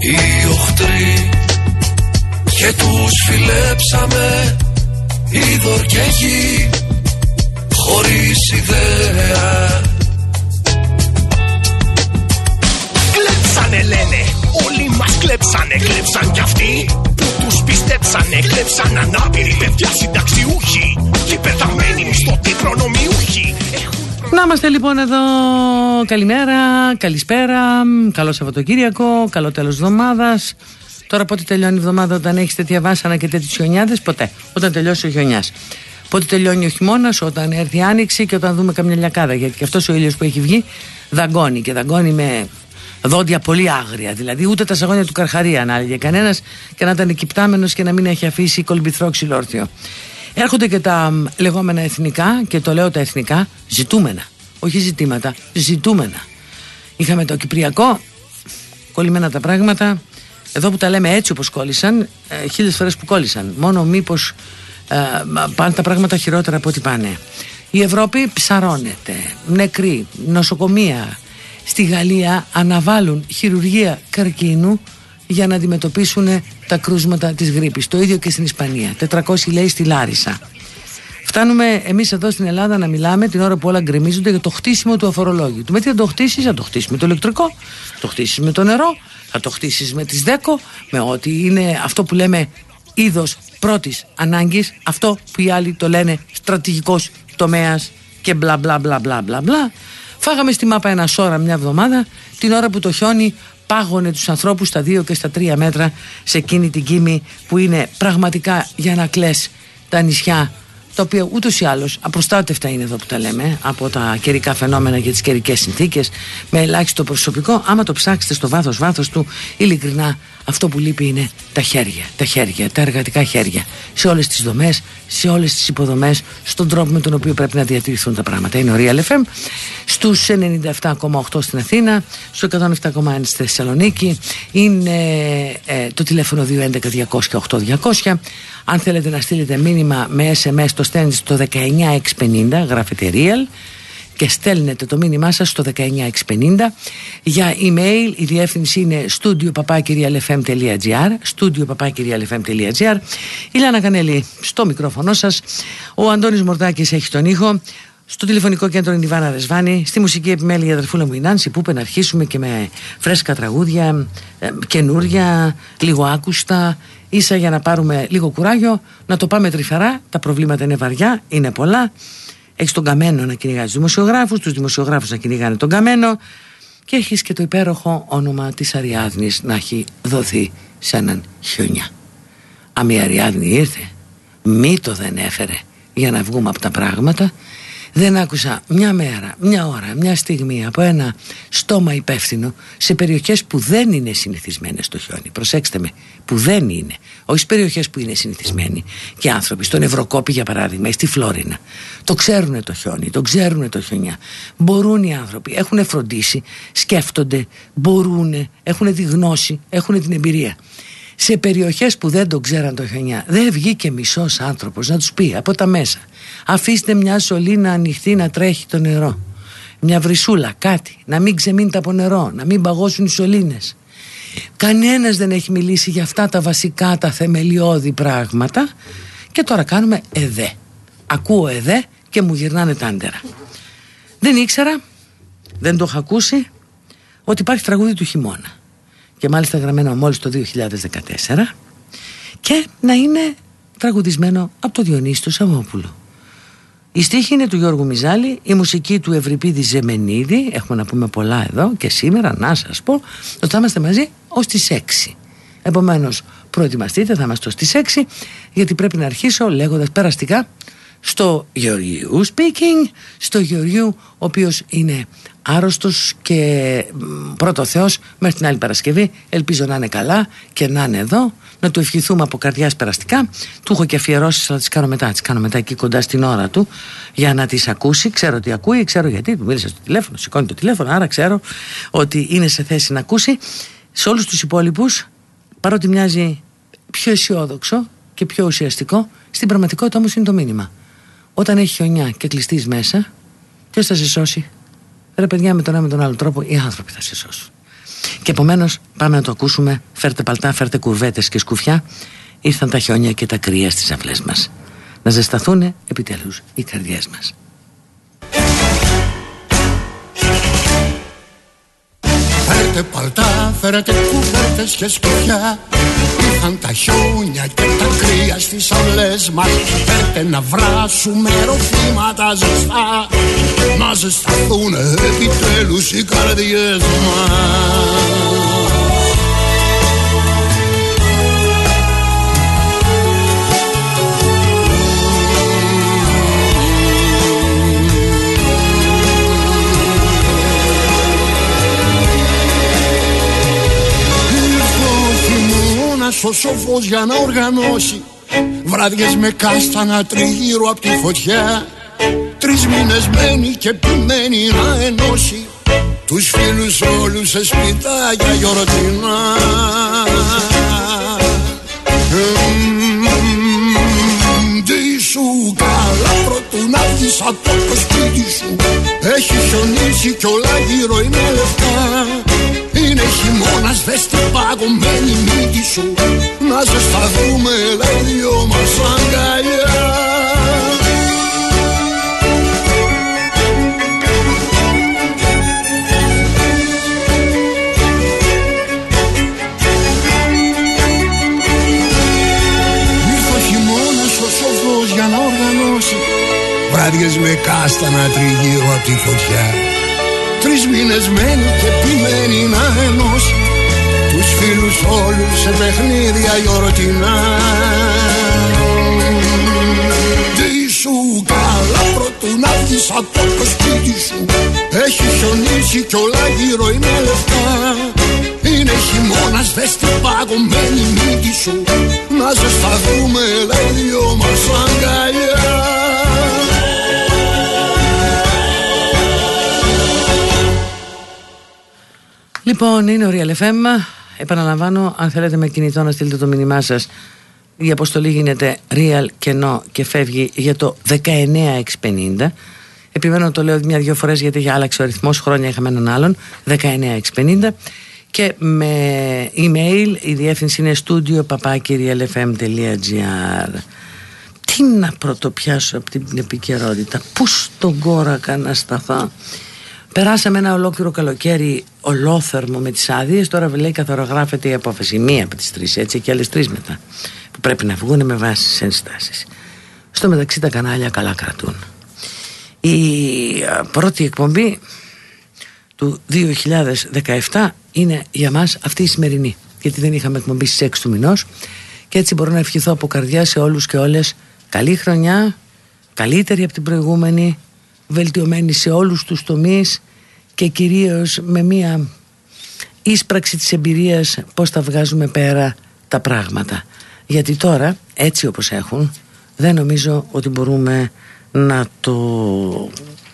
οι οχτροί και τους φιλέψαμε είδωρ και γη χωρίς ιδέα. Κλέψανε λένε, όλοι μας κλέψανε, κλέψαν κι αυτοί που τους πιστέψανε, κλέψαν ανάπηροι παιδιά συνταξιούχοι και πεθαμένοι μισθωτοί προνομιούχοι. Να είμαστε λοιπόν εδώ. Καλημέρα, καλησπέρα, καλό Σαββατοκύριακο, καλό τέλος εβδομάδας. Τώρα πότε τελειώνει η εβδομάδα όταν έχεις τέτοια βάσανα και τέτοιους χιονιάδες, ποτέ. Όταν τελειώσει ο χιονιάς. Πότε τελειώνει ο χειμώνας, όταν έρθει η άνοιξη και όταν δούμε καμιά λιακάδα. Γιατί και αυτός ο ήλιος που έχει βγει δαγκώνει και δαγκώνει με δόντια πολύ άγρια. Δηλαδή ούτε τα σαγόνια του καρχαρία να έλεγε κανένας και να ήταν εκυπτάμενο και να μην έχει αφήσει κολυμπηθρό ξυλόρθιο. Έρχονται και τα λεγόμενα εθνικά και το λέω τα εθνικά ζητούμενα. Όχι ζητήματα, ζητούμενα. Είχαμε το Κυπριακό, κολλημένα τα πράγματα. Εδώ που τα λέμε έτσι όπως κόλλησαν, ε, χίλιες φορές που κόλλησαν. Μόνο μήπως ε, πάνε τα πράγματα χειρότερα από ό,τι πάνε. Η Ευρώπη ψαρώνεται, νεκρή, νοσοκομεία. Στη Γαλλία αναβάλουν χειρουργία καρκίνου για να αντιμετωπίσουν τα κρούσματα της γρήπης. Το ίδιο και στην Ισπανία. 400 λέει στη Λάρισα. Φτάνουμε εμείς εδώ στην Ελλάδα να μιλάμε την ώρα που όλα γκρεμίζονται για το χτίσιμο του αφορολόγιου. Με τι θα το χτίσεις, θα το χτίσει με το ηλεκτρικό, θα το χτίσει με το νερό, θα το χτίσεις με τις ΔΕΚΟ, με ό,τι είναι αυτό που λέμε είδος πρώτης ανάγκης, αυτό που οι άλλοι το λένε στρατηγικός τομέας και μπλα μπλα μπλα μπλα μπλα μπλα. Φάγαμε στη μάπα ένα σώρα μια εβδομάδα, την ώρα που το χιόνι πάγωνε τους ανθρώπους στα δύο και στα τρία μέτρα σε εκείνη την κήμη που είναι πραγματικά για να κλαις τα νησιά τα οποία ούτως ή άλλως απροστάτευτα είναι εδώ που τα λέμε από τα καιρικά φαινόμενα και τις καιρικές συνθήκες με ελάχιστο προσωπικό. Άμα το ψάξετε στο βάθος βάθος του ειλικρινά αυτό που λείπει είναι τα χέρια, τα χέρια, τα εργατικά χέρια. Σε όλες τις δομές, σε όλες τις υποδομές στον τρόπο με τον οποίο πρέπει να διατηρηθούν τα πράγματα. Είναι ο Real FM στους 97,8 στην Αθήνα στο 107,1 στη Θεσσαλονίκη. Είναι ε, το τηλέφωνο 211 200 200 αν θέλετε να στείλετε μήνυμα με SMS το στέλνετε στο 19650 γράφετε real και στέλνετε το μήνυμά σας στο 19650 για email η διεύθυνση είναι studio.papakirialfm.gr studio.papakirialfm.gr η Λάνα Κανέλη στο μικρόφωνο σας ο Αντώνης Μορτάκης έχει τον ήχο στο τηλεφωνικό κέντρο είναι η Βάνα Ρεσβάνη. Στη μουσική επιμέλεια η αδερφούλα μου η Νάνση, που είπε να αρχίσουμε και με φρέσκα τραγούδια, ε, καινούρια, λίγο άκουστα, ίσα για να πάρουμε λίγο κουράγιο, να το πάμε τρυφερά. Τα προβλήματα είναι βαριά, είναι πολλά. Έχεις τον καμένο να κυνηγάει του δημοσιογράφους, τους δημοσιογράφους να κυνηγάνε τον καμένο και έχεις και το υπέροχο όνομα της Αριάδνης να έχει δοθεί σε έναν χιονιά. Αν η Αριάδνη ήρθε, μη το δεν έφερε για να βγούμε από τα πράγματα δεν άκουσα μια μέρα, μια ώρα, μια στιγμή από ένα στόμα υπεύθυνο σε περιοχές που δεν είναι συνηθισμένες στο χιόνι. Προσέξτε με, που δεν είναι. Όχι στι περιοχές που είναι συνηθισμένοι και άνθρωποι. Στον Ευρωκόπη για παράδειγμα ή στη Φλόρινα. Το ξέρουν το χιόνι, το ξέρουν το χιονιά. Μπορούν οι άνθρωποι, έχουν φροντίσει, σκέφτονται, μπορούν, έχουν τη γνώση, έχουν την εμπειρία σε περιοχές που δεν το ξέραν το χιονιά δεν βγήκε μισός άνθρωπος να τους πει από τα μέσα αφήστε μια σωλήνα ανοιχτή να τρέχει το νερό. Μια βρυσούλα κάτι. Να μην ξεμείνετε από νερό να μην παγώσουν οι σωλήνες. Κανένας δεν έχει μιλήσει για αυτά τα βασικά τα θεμελιώδη πράγματα. Και τώρα κάνουμε εδέ ακούω εδέ και μου γυρνάνε τα άντερα. Δεν ήξερα δεν το είχα ακούσει ότι υπάρχει τραγούδι του χειμώνα. Και μάλιστα γραμμένο μόλις το 2014 και να είναι τραγουδισμένο από το Διονύση του Σαββόπουλο. Η στίχη είναι του Γιώργου Μιζάλη, η μουσική του Ευρυπίδη Ζεμενίδη, έχουμε να πούμε πολλά εδώ και σήμερα να σας πω ότι θα είμαστε μαζί ως τις 6. Επομένως προετοιμαστείτε, θα είμαστε ως τις 6 γιατί πρέπει να αρχίσω λέγοντας περαστικά στο Γεωργίου speaking, στο Γεωργίου ο οποίος είναι άρρωστος και πρώτο Θεός μέχρι την άλλη Παρασκευή. Ελπίζω να είναι καλά και να είναι εδώ να του ευχηθούμε από καρδιάς περαστικά. Του έχω και αφιερώσεις θα τις κάνω μετά. Τις κάνω μετά εκεί κοντά στην ώρα του για να τις ακούσει. Ξέρω ότι ακούει, ξέρω γιατί. Του μίλησα στο τηλέφωνο, σηκώνει το τηλέφωνο. Άρα ξέρω ότι είναι σε θέση να ακούσει. Σε όλους τους υπόλοιπους παρότι μοιάζει πιο αισιόδοξο και πιο ουσιαστικό στην πραγματικότητα όμως είναι το μήνυμα. Όταν έχει χιονιά και κλειστεί μέσα ποιος θα σε σώσει; Ρε παιδιά με τον ένα με τον άλλο τρόπο οι άνθρωποι θα σε σώσουν. Και επομένως πάμε να το ακούσουμε. Φέρτε παλτά, φέρτε κουρβέτες και σκουφιά. Ήρθαν τα χιόνια και τα κρύα στις αυλές μας. Να ζεσταθούν επιτέλους οι καρδιές μας. Φέρτε παλτά, φέρετε κουβέρτες και σκουφιά. Ήρθαν τα χιόνια και τα κρύα στις αυλές μας. Φέρτε να βράσουμε ροφήματα ζεστά. Να ζεσταθούν επιτέλους οι καρδιές μας ο σοφός για να οργανώσει. Βράδιες με κάστανα τριγύρω από τη φωτιά. Τρεις μήνες μένει και επιμένει να ενώσει. Τους φίλους όλους σε σπιτάκια γιορτινά. Τι σου καλά πρώτου να βγεις από το σπίτι σου Έχει χιονίσει κι όλα γύρω είναι λεφτά είναι χειμώνας δες την παγωμένη μύτη σου. Να ζεσταθούμε λέει δυο μας αγκαλιά. Ήρθε ο χειμώνας ο σοφός για να οργανώσει. Βράδιες με κάστανα τριγύρω από τη φωτιά Τρεις μήνες μένει και επιμένει να ενώσει Τους φίλους όλους σε παιχνίδια γιορτινά Τι σου καλά πρώτου να βγεις από το σπίτι σου. Έχει χιονίσει κι όλα γύρω είναι λεφτά είναι χειμώνας δες την παγωμένη μύτη σου. Να ζεσταθούμε λέει δυο μας αγκαλιά Λοιπόν, είναι ο Real FM. Επαναλαμβάνω, αν θέλετε με κινητό να στείλετε το μήνυμά σας, η αποστολή γίνεται real κενό και φεύγει για το 19650. Επιμένω το λέω μια-δυο φορές γιατί για άλλαξε ο αριθμός. Χρόνια είχαμε έναν άλλον. 19650. Και με email η διεύθυνση είναι studio papakirialfm.gr. Τι να πρωτοπιάσω από την επικαιρότητα, πού στον κόρακα να σταθώ; Περάσαμε ένα ολόκληρο καλοκαίρι ολόθερμο με τις άδειες. Τώρα λέει καθορογράφεται η απόφαση. Μία από τις τρεις έτσι και άλλες τρεις μετά. Που πρέπει να βγουν με βάση τις ενστάσεις. Στο μεταξύ τα κανάλια καλά κρατούν. Η πρώτη εκπομπή του 2017 είναι για μας αυτή η σημερινή. Γιατί δεν είχαμε εκπομπή στις 6 του μηνός. Και έτσι μπορώ να ευχηθώ από καρδιά σε όλους και όλες καλή χρονιά, καλύτερη από την προηγούμενη, βελτιωμένη σε όλους τους τομείς και κυρίως με μία ίσπραξη της εμπειρίας πώς τα βγάζουμε πέρα τα πράγματα. Γιατί τώρα, έτσι όπως έχουν, δεν νομίζω ότι μπορούμε να το,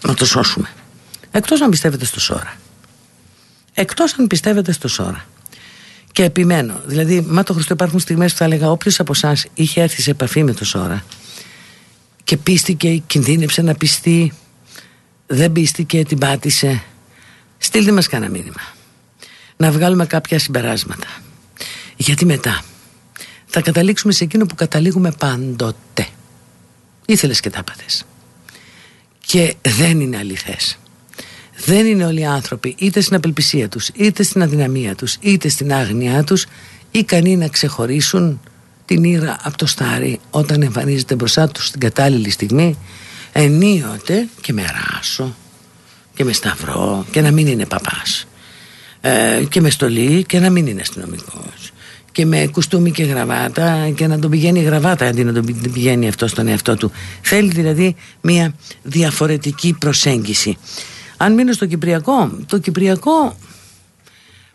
να το σώσουμε. Εκτός αν πιστεύετε στο Σόρα. Εκτός αν πιστεύετε στο Σόρα. Και επιμένω, δηλαδή, μα το Χριστό υπάρχουν στιγμές που θα έλεγα όποιος από εσάς είχε έρθει σε επαφή με το Σόρα και πίστηκε, κινδύνεψε να πιστεί δεν πίστηκε, την πάτησε. Στείλτε μας κανένα μήνυμα. Να βγάλουμε κάποια συμπεράσματα. Γιατί μετά; Θα καταλήξουμε σε εκείνο που καταλήγουμε πάντοτε. Ήθελες και τα πάθες και δεν είναι αληθές. Δεν είναι όλοι οι άνθρωποι είτε στην απελπισία τους είτε στην αδυναμία τους είτε στην άγνοιά τους ικανοί να ξεχωρίσουν την ήρα από το στάρι όταν εμφανίζεται μπροστά τους στην κατάλληλη στιγμή ενίοτε και με ράσο και με σταυρό και να μην είναι παπάς ε, και με στολή και να μην είναι αστυνομικός. και με κουστούμι και γραβάτα και να τον πηγαίνει γραβάτα αντί να τον πηγαίνει αυτός στον εαυτό του θέλει δηλαδή μια διαφορετική προσέγγιση Αν μείνω στο Κυπριακό, το Κυπριακό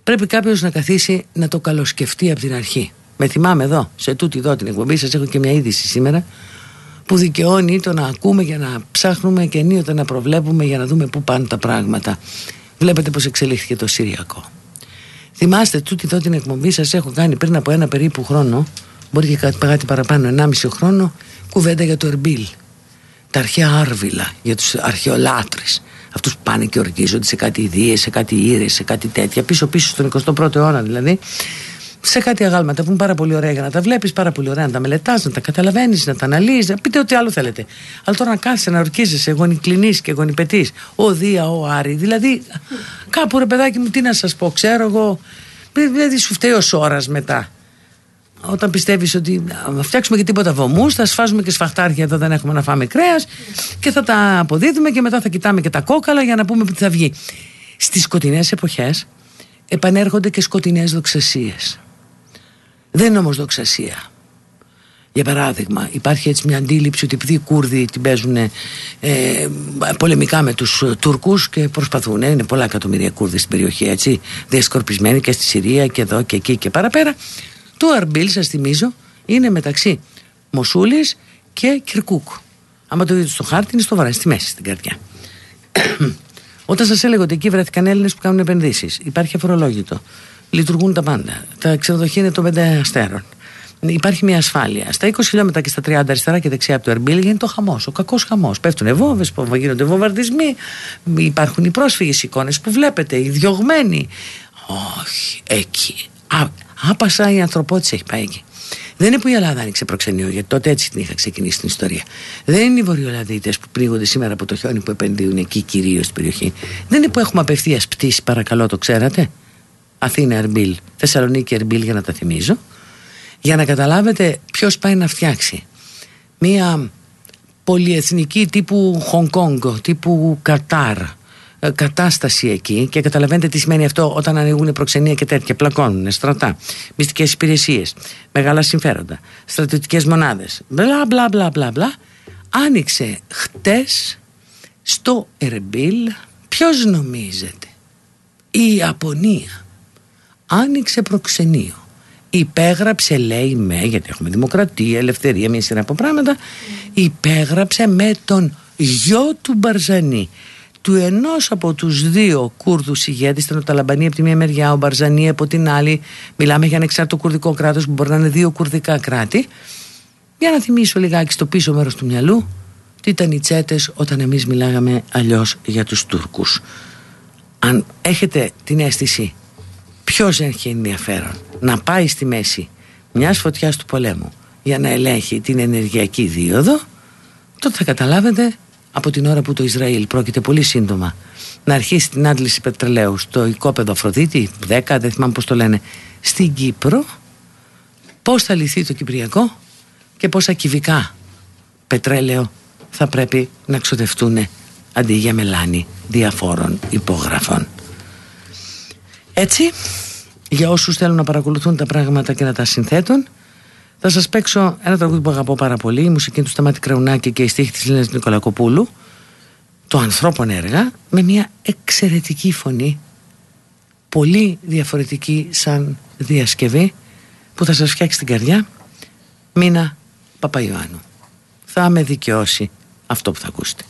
πρέπει κάποιος να καθίσει να το καλοσκεφτεί από την αρχή. Με θυμάμαι εδώ, σε τούτη εδώ την εκπομπή, σας έχω και μια είδηση σήμερα που δικαιώνει το να ακούμε για να ψάχνουμε και ενίοτε να προβλέπουμε για να δούμε πού πάνε τα πράγματα. Βλέπετε πως εξελίχθηκε το Συριακό. Θυμάστε τούτη εδώ την εκπομπή σας έχω κάνει πριν από ένα περίπου χρόνο, μπορεί και κάτι παραπάνω, 1,5 χρόνο, κουβέντα για το Ερμπίλ. Τα αρχαία άρβιλα για τους αρχαιολάτρες. Αυτούς που πάνε και ορκίζονται σε κάτι ιδίες, σε κάτι ήρες, σε κάτι τέτοια. Πίσω-πίσω στον 21ο αιώνα δηλαδή σε κάτι αγάλματα που είναι πάρα πολύ ωραία για να τα βλέπεις, πάρα πολύ ωραία να τα μελετάς, να τα καταλαβαίνεις, να τα αναλύεις, πείτε ό,τι άλλο θέλετε. Αλλά τώρα να κάθεσαι να ορκίζεσαι, γονικλινή και γονιπετή, ο Δία, ο Άρη. Δηλαδή, κάπου ρε παιδάκι μου, τι να σας πω, ξέρω εγώ. Δηλαδή, σου φταίει ω ώρα μετά. Όταν πιστεύεις ότι θα φτιάξουμε και τίποτα βωμούς, θα σφάζουμε και σφαχτάρια εδώ δεν έχουμε να φάμε κρέας και θα τα αποδίδουμε και μετά θα κοιτάμε και τα κόκαλα για να πούμε τι θα βγει. Στις σκοτεινές εποχές επανέρχονται και σκοτεινές δοξασίες. Δεν είναι όμως δοξασία. Για παράδειγμα, υπάρχει έτσι μια αντίληψη ότι επειδή οι Κούρδοι την παίζουν ε, πολεμικά με τους ε, Τούρκους και προσπαθούν, είναι πολλά εκατομμύρια Κούρδοι στην περιοχή, έτσι, διασκορπισμένοι και στη Συρία και εδώ και εκεί και παραπέρα. Το Αρμπίλ, σας θυμίζω, είναι μεταξύ Μοσούλης και Κυρκούκ. Άμα το δείτε στο χάρτη, είναι στο βαρά, στη μέση, στην καρδιά. Όταν σας έλεγα ότι εκεί βρέθηκαν Έλληνες που κάνουν επενδύσεις, υπάρχει αφορολόγητο λειτουργούν τα πάντα. Τα ξενοδοχεία είναι των πέντε αστέρων. Υπάρχει μια ασφάλεια. Στα 20 χιλιόμετρα και στα 30 αριστερά και δεξιά από το Ερμπίλ γίνεται το χαμός, ο κακός χαμός. Πέφτουν βόμβες, γίνονται βομβαρδισμοί, υπάρχουν οι πρόσφυγες εικόνες που βλέπετε, οι διωγμένοι. Όχι, εκεί. Α, άπασα η ανθρωπότητα έχει πάει εκεί. Δεν είναι που η Ελλάδα άνοιξε προξενείο, γιατί τότε έτσι την είχα ξεκινήσει την ιστορία. Δεν είναι οι Βορειοελλαδίτες που πνίγονται σήμερα από το χιόνι που επενδύουν εκεί κυρίως στην περιοχή. Δεν είναι που έχουμε απευθείας πτήσεις, παρακαλώ, το ξέρατε; Αθήνα Ερμπίλ, Θεσσαλονίκη Ερμπίλ για να τα θυμίζω για να καταλάβετε ποιος πάει να φτιάξει. Μία πολυεθνική τύπου Χονγκ τύπου Κατάρ ε, κατάσταση εκεί και καταλαβαίνετε τι σημαίνει αυτό όταν ανοίγουν προξενία και τέτοια πλακώνουν στρατά, μυστικές υπηρεσίες μεγάλα συμφέροντα, στρατιωτικές μονάδες. Μπλα μπλα μπλα μπλα μπλα. Άνοιξε χτες στο Ερμπίλ ποιος νομίζετε; Η Ιαπωνία άνοιξε προξενείο. Υπέγραψε, λέει, με, γιατί έχουμε δημοκρατία, ελευθερία, μια σειρά από πράγματα. Υπέγραψε με τον γιο του Μπαρζανή. Του ενός από τους δύο Κούρδους ηγέτες, ήταν ο Ταλαμπανί από τη μία μεριά, ο Μπαρζανή από την άλλη. Μιλάμε για ανεξάρτητο κουρδικό κράτος που μπορεί να είναι δύο κουρδικά κράτη. Για να θυμίσω λιγάκι στο πίσω μέρος του μυαλού τι ήταν οι τσέτες όταν εμείς μιλάγαμε αλλιώς για τους Τούρκους. Αν έχετε την αίσθηση Ποιος έχει ενδιαφέρον να πάει στη μέση μιας φωτιάς του πολέμου για να ελέγχει την ενεργειακή δίωδο τότε θα καταλάβετε από την ώρα που το Ισραήλ πρόκειται πολύ σύντομα να αρχίσει την άντληση πετρελαίου στο οικόπεδο Αφροδίτη 10, δεν θυμάμαι πώς το λένε στην Κύπρο πώς θα λυθεί το Κυπριακό και πόσα κυβικά πετρέλαιο θα πρέπει να ξοδευτούν αντί για μελάνι διαφόρων υπογραφών. Έτσι, για όσους θέλουν να παρακολουθούν τα πράγματα και να τα συνθέτουν, θα σας παίξω ένα τραγούδι που αγαπώ πάρα πολύ, η μουσική του Σταμάτη Κραουνάκη και η στίχη της Λίνας Νικολακοπούλου, το ανθρώπων έργα, με μια εξαιρετική φωνή, πολύ διαφορετική σαν διασκευή, που θα σας φτιάξει την καρδιά, Μίνα Παπαϊωάννου. Θα με δικαιώσει αυτό που θα ακούσετε.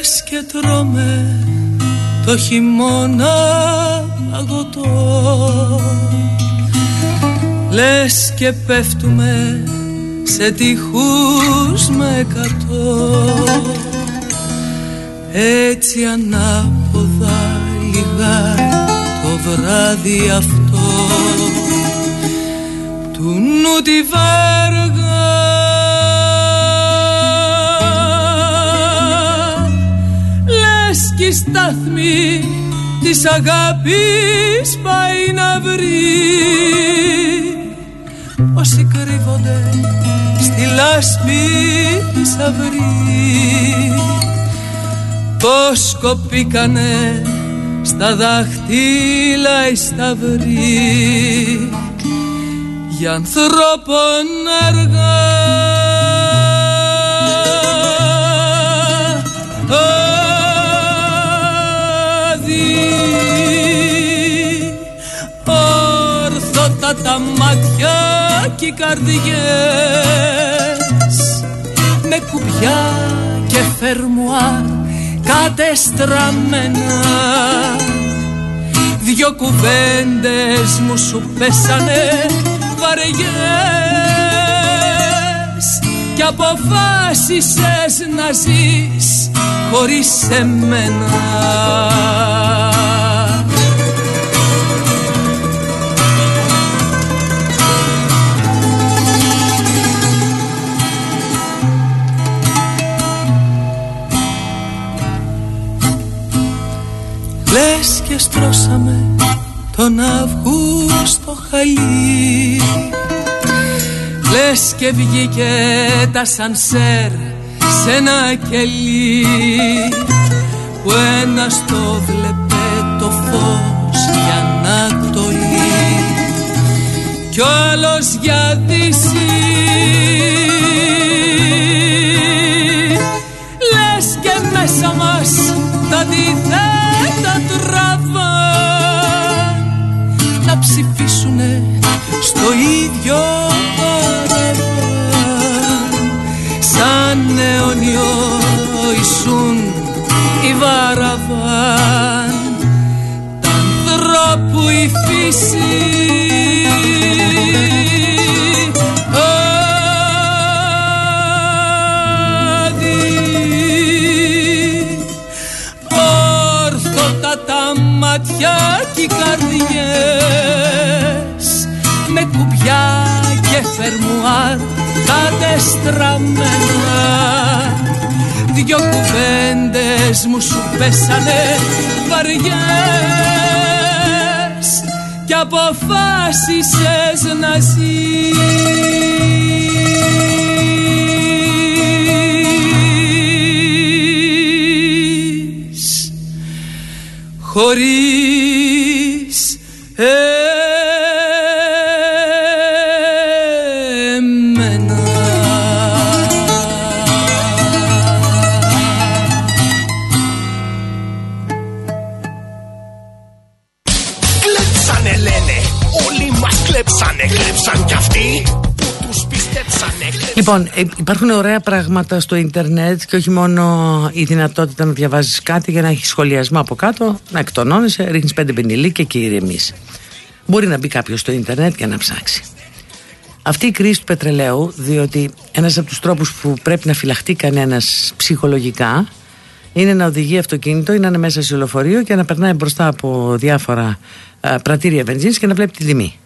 Και τρώμε το χειμώνα αγωτό. Λες και πέφτουμε σε τείχους με εκατό. Έτσι ανάποδα λιγά το βράδυ αυτό. Του νου τη βάργα η στάθμη της αγάπης πάει να βρει. Όσοι κρύβονται στη λάσπη της αυρή πως κοπήκανε στα δάχτυλα οι σταυροί. Για ανθρώπων αργά μάτια και οι καρδιές. Με κουμπιά και φερμουάρ κατεστραμμένα. Δυο κουβέντες μου σου πέσανε βαριές. Κι αποφάσισες να ζεις χωρίς εμένα Λες και στρώσαμε τον Αυγούστο χαλί. Λες και βγήκε τα σανσέρ σε ένα κελί που ένας το βλέπε το φως για να το κι ο άλλος για δύση στο ίδιο παραβάν σαν αιώνιο Ισούν η βαραβάν. Τα ανθρώπου η φύση. Όρθωτα τα μάτια και οι καρδιές φερμουάρ κατεστραμμένα. Δυο κουβέντες μου σου πέσανε βαριές κι αποφάσισες να ζεις. Χωρίς εμένα Λοιπόν, ε, υπάρχουν ωραία πράγματα στο ίντερνετ και όχι μόνο η δυνατότητα να διαβάζεις κάτι για να έχεις σχολιασμό από κάτω, να εκτονώνεσαι, ρίχνεις πέντε πενιλί και εκεί ηρεμείς. Μπορεί να μπει κάποιος στο ίντερνετ και να ψάξει. Αυτή η κρίση του πετρελαίου, διότι ένας από τους τρόπους που πρέπει να φυλαχτεί κανένας ψυχολογικά είναι να οδηγεί αυτοκίνητο ή να είναι μέσα σε λεωφορείο και να περνάει μπροστά από διάφορα α, πρατήρια βενζίνης και να βλέπει τη τιμή.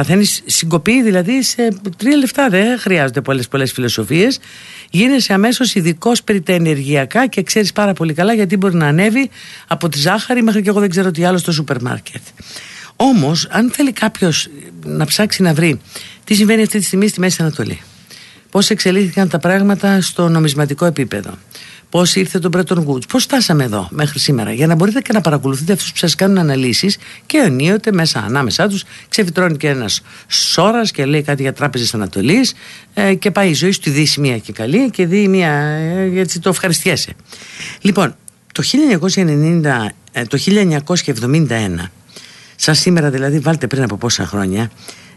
Παθαίνει συγκοπή δηλαδή σε τρία λεφτά. Δεν χρειάζονται πολλές πολλές φιλοσοφίες. Γίνεσαι αμέσως ειδικός περί τα ενεργειακά και ξέρεις πάρα πολύ καλά γιατί μπορεί να ανέβει από τη ζάχαρη μέχρι και εγώ δεν ξέρω τι άλλο στο σούπερ μάρκετ. Όμως, αν θέλει κάποιος να ψάξει να βρει τι συμβαίνει αυτή τη στιγμή στη Μέση Ανατολή, πώς εξελίχθηκαν τα πράγματα στο νομισματικό επίπεδο, πώς ήρθε το Bretton Woods, πώς φτάσαμε εδώ μέχρι σήμερα, για να μπορείτε και να παρακολουθείτε αυτούς που σας κάνουν αναλύσεις και ενίοτε μέσα ανάμεσά τους ξεφυτρώνει και ένας σόρα και λέει κάτι για τράπεζες Ανατολής ε, και πάει η ζωή σου τη δύση μία και καλή και δει μία, ε, έτσι το ευχαριστιέσαι. Λοιπόν, το 1990, ε, το 1971 σαν σήμερα δηλαδή βάλτε πριν από πόσα χρόνια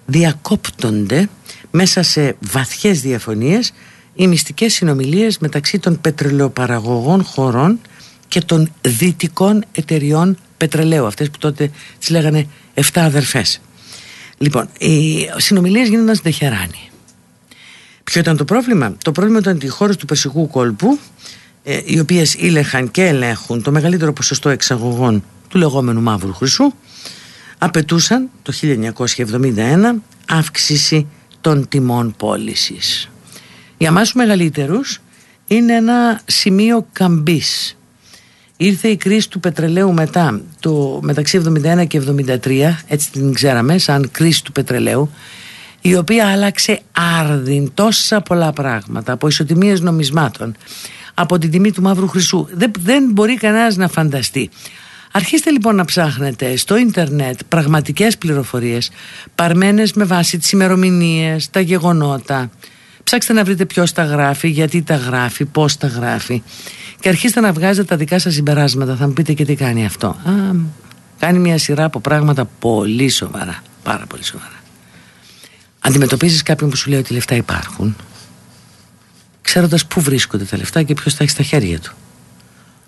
διακόπτονται μέσα σε βαθιές διαφωνίες οι μυστικές συνομιλίες μεταξύ των πετρελαιοπαραγωγών χωρών και των δυτικών εταιριών πετρελαίου αυτές που τότε τις λέγανε 7 αδερφές λοιπόν οι συνομιλίες γίνονταν στην Τεχεράνη Ποιο ήταν το πρόβλημα; Το πρόβλημα ήταν ότι οι χώρες του Περσικού κόλπου ε, οι οποίες ήλεχαν και ελέγχουν το μεγαλύτερο ποσοστό εξαγωγών του λεγόμενου μαύρου χρυσού απαιτούσαν το 1971 αύξηση των τιμών πώλησης. Για μας τους μεγαλύτερους είναι ένα σημείο καμπής. Ήρθε η κρίση του πετρελαίου μετά, το, μεταξύ 71 και 73, έτσι την ξέραμε, σαν κρίση του πετρελαίου. η οποία άλλαξε άρδιν τόσα πολλά πράγματα από ισοτιμίες νομισμάτων από την τιμή του μαύρου χρυσού δεν, δεν μπορεί κανένας να φανταστεί Αρχίστε λοιπόν να ψάχνετε στο ίντερνετ πραγματικές πληροφορίες παρμένες με βάση τις ημερομηνίες, τα γεγονότα. Ψάξτε να βρείτε ποιος τα γράφει, γιατί τα γράφει, πώς τα γράφει και αρχίστε να βγάζετε τα δικά σας συμπεράσματα. Θα μου πείτε και τι κάνει αυτό. Α, κάνει μια σειρά από πράγματα πολύ σοβαρά, πάρα πολύ σοβαρά. Αντιμετωπίζεις κάποιον που σου λέει ότι λεφτά υπάρχουν ξέροντας πού βρίσκονται τα λεφτά και ποιος τα έχει στα χέρια του.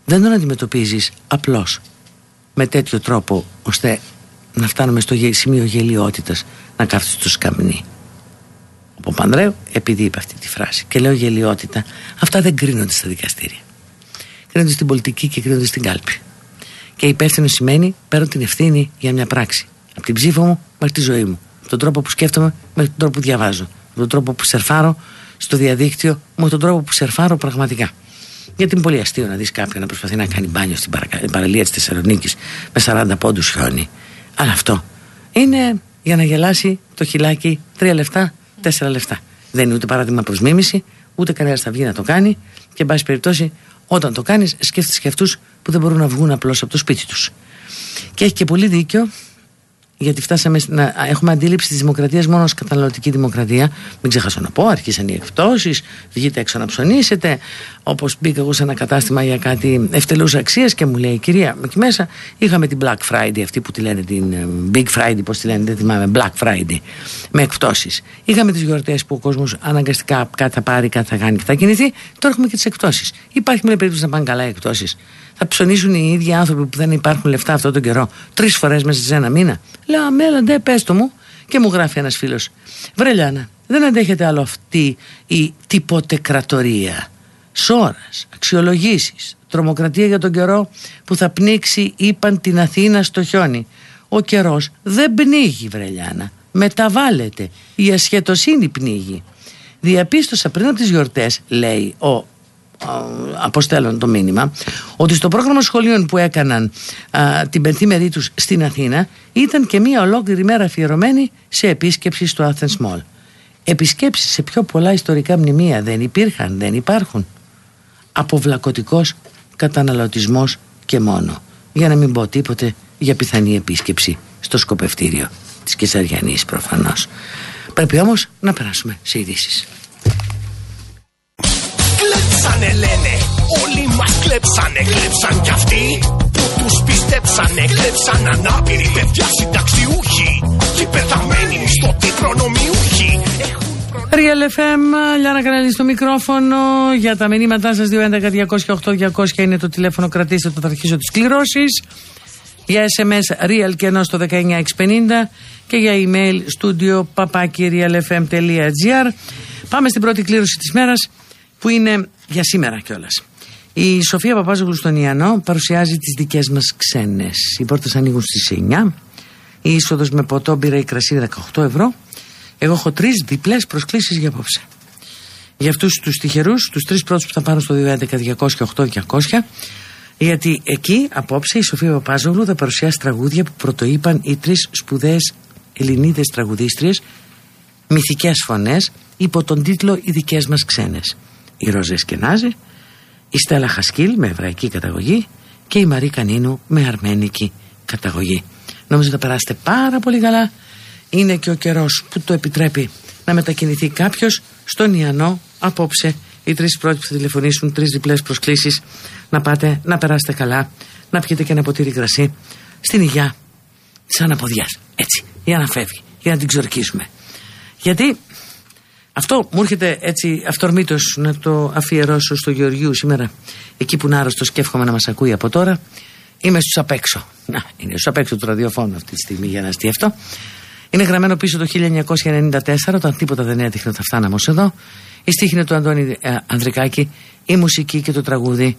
Δεν τον αντιμετωπίζεις απλώς με τέτοιο τρόπο ώστε να φτάνουμε στο σημείο γελιότητας να κάθεσαι στο σκαμνί. Ο Παπανδρέου επειδή είπε αυτή τη φράση και λέω γελιότητα αυτά δεν κρίνονται στα δικαστήρια. Κρίνονται στην πολιτική και κρίνονται στην κάλπη. Και υπεύθυνο σημαίνει παίρνω την ευθύνη για μια πράξη. Από την ψήφο μου μέχρι τη ζωή μου. Από τον τρόπο που σκέφτομαι μέχρι τον τρόπο που διαβάζω. Από τον τρόπο που σερφάρω στο διαδίκτυο με τον τρόπο που σερφάρω πραγματικά. Γιατί είναι πολύ αστείο να δεις κάποιον να προσπαθεί να κάνει μπάνιο στην παραλία της Θεσσαλονίκης με 40 πόντους χιόνι. Αλλά αυτό είναι για να γελάσει το χιλάκι 3 λεφτά, 4 λεφτά. Δεν είναι ούτε παράδειγμα προς μίμηση, ούτε κανένας θα βγει να το κάνει. Και εν πάση περιπτώσει, όταν το κάνεις, σκέφτεσαι και αυτούς που δεν μπορούν να βγουν απλώς από το σπίτι τους. Και έχει και πολύ δίκιο γιατί φτάσαμε να έχουμε αντίληψη της δημοκρατίας μόνο ως καταναλωτική δημοκρατία. Μην ξεχάσω να πω, αρχίσαν οι εκπτώσεις, βγείτε έξω να ψωνίσετε. Όπως μπήκα εγώ σε ένα κατάστημα για κάτι ευτελούς αξίας και μου λέει: Κυρία, εκεί μέσα είχαμε την Black Friday, αυτή που τη λένε την ε, Big Friday, πώς τη λένε, δεν θυμάμαι, Black Friday, με εκπτώσεις. Είχαμε τις γιορτές που ο κόσμος αναγκαστικά κάτι θα πάρει, κάτι θα κάνει και θα κινηθεί. Τώρα έχουμε και τις εκπτώσεις. Υπάρχει μια περίπτωση να πάνε καλά οι εκπτώσεις θα ψωνίσουν οι ίδιοι άνθρωποι που δεν υπάρχουν λεφτά αυτόν τον καιρό τρεις φορές μέσα σε ένα μήνα. Λέω αμέλαντε, πες το μου. Και μου γράφει ένας φίλος. Βρελιάνα, δεν αντέχετε άλλο αυτή η τυποτεκρατορία. Σόρα, αξιολογήσεις, τρομοκρατία για τον καιρό που θα πνίξει, είπαν την Αθήνα στο χιόνι. Ο καιρός δεν πνίγει, Βρελιάνα. Μεταβάλλεται. Η ασχετοσύνη πνίγει. Διαπίστωσα πριν από τις γιορτές, λέει ο αποστέλουν το μήνυμα ότι στο πρόγραμμα σχολείων που έκαναν α, την πενθήμερή τους στην Αθήνα ήταν και μία ολόκληρη μέρα αφιερωμένη σε επίσκεψη στο Athens Mall. Επισκέψεις σε πιο πολλά ιστορικά μνημεία δεν υπήρχαν, δεν υπάρχουν. Αποβλακωτικός καταναλωτισμός και μόνο. Για να μην πω τίποτε για πιθανή επίσκεψη στο σκοπευτήριο της Κεσαριανής προφανώς. Πρέπει όμως να περάσουμε σε ειδήσεις. Κλέψανε λένε. Όλοι μας κλέψανε Κλέψαν κι αυτοί που τους πιστέψανε. Κλέψαν ανάπηροι παιδιά συνταξιούχοι Και πεθαμένοι μισθωτοί προνομιούχοι. Real FM, Λιάννα Κανέλη στο μικρόφωνο. Για τα μηνύματά σας 211-208-200 είναι το τηλέφωνο. Κρατήστε το θα αρχίσω τις κληρώσεις. Για SMS real και ενώ στο 19650 και για email studio papakirialfm.gr Πάμε στην πρώτη κλήρωση της μέρας που είναι για σήμερα κιόλας. Η Σοφία Παπάζογλου στον Ιαννό παρουσιάζει τις δικές μας ξένες. Οι πόρτες ανοίγουν στις 9. Η είσοδος με ποτό, μπύρα ή κρασί 18 ευρώ. Εγώ έχω τρεις διπλές προσκλήσεις για απόψε. Για αυτούς τους τυχερούς, τους τρεις πρώτους που θα πάρουν στο 211-208-200, γιατί εκεί απόψε η Σοφία Παπάζογλου θα παρουσιάσει τραγούδια που πρωτοείπαν οι τρεις σπουδαίες Ελληνίδες τραγουδίστριες, μυθικές φωνές, υπό τον τίτλο Οι δικές μας ξένες η Ροζέ Σκενάζη, η Στέλλα Χασκίλ με εβραϊκή καταγωγή και η Μαρή Κανίνου με αρμένικη καταγωγή. Νομίζω θα περάσετε πάρα πολύ καλά. Είναι και ο καιρός που το επιτρέπει να μετακινηθεί κάποιος στον Ιαννό απόψε. Οι τρεις πρώτοι που θα τηλεφωνήσουν, τρεις διπλές προσκλήσεις, να πάτε να περάσετε καλά, να πιείτε και ένα ποτήρι κρασί στην υγειά της αναποδιά. Έτσι, για να φεύγει, για να την ξορκίσουμε. Γιατί αυτό μου έρχεται έτσι αυτορμήτως να το αφιερώσω στο Γεωργίου σήμερα. Εκεί που είναι άρρωστος και εύχομαι να μας ακούει από τώρα. Είμαι στους απ' έξω. Να, είναι στους απ' έξω του ραδιοφώνου αυτή τη στιγμή για να αυτό. Είναι γραμμένο πίσω το 1994, όταν τίποτα δεν έτυχε θα φτάναμε ως εδώ. Η στίχη είναι του Αντώνη ε, Ανδρικάκη, η μουσική και το τραγούδι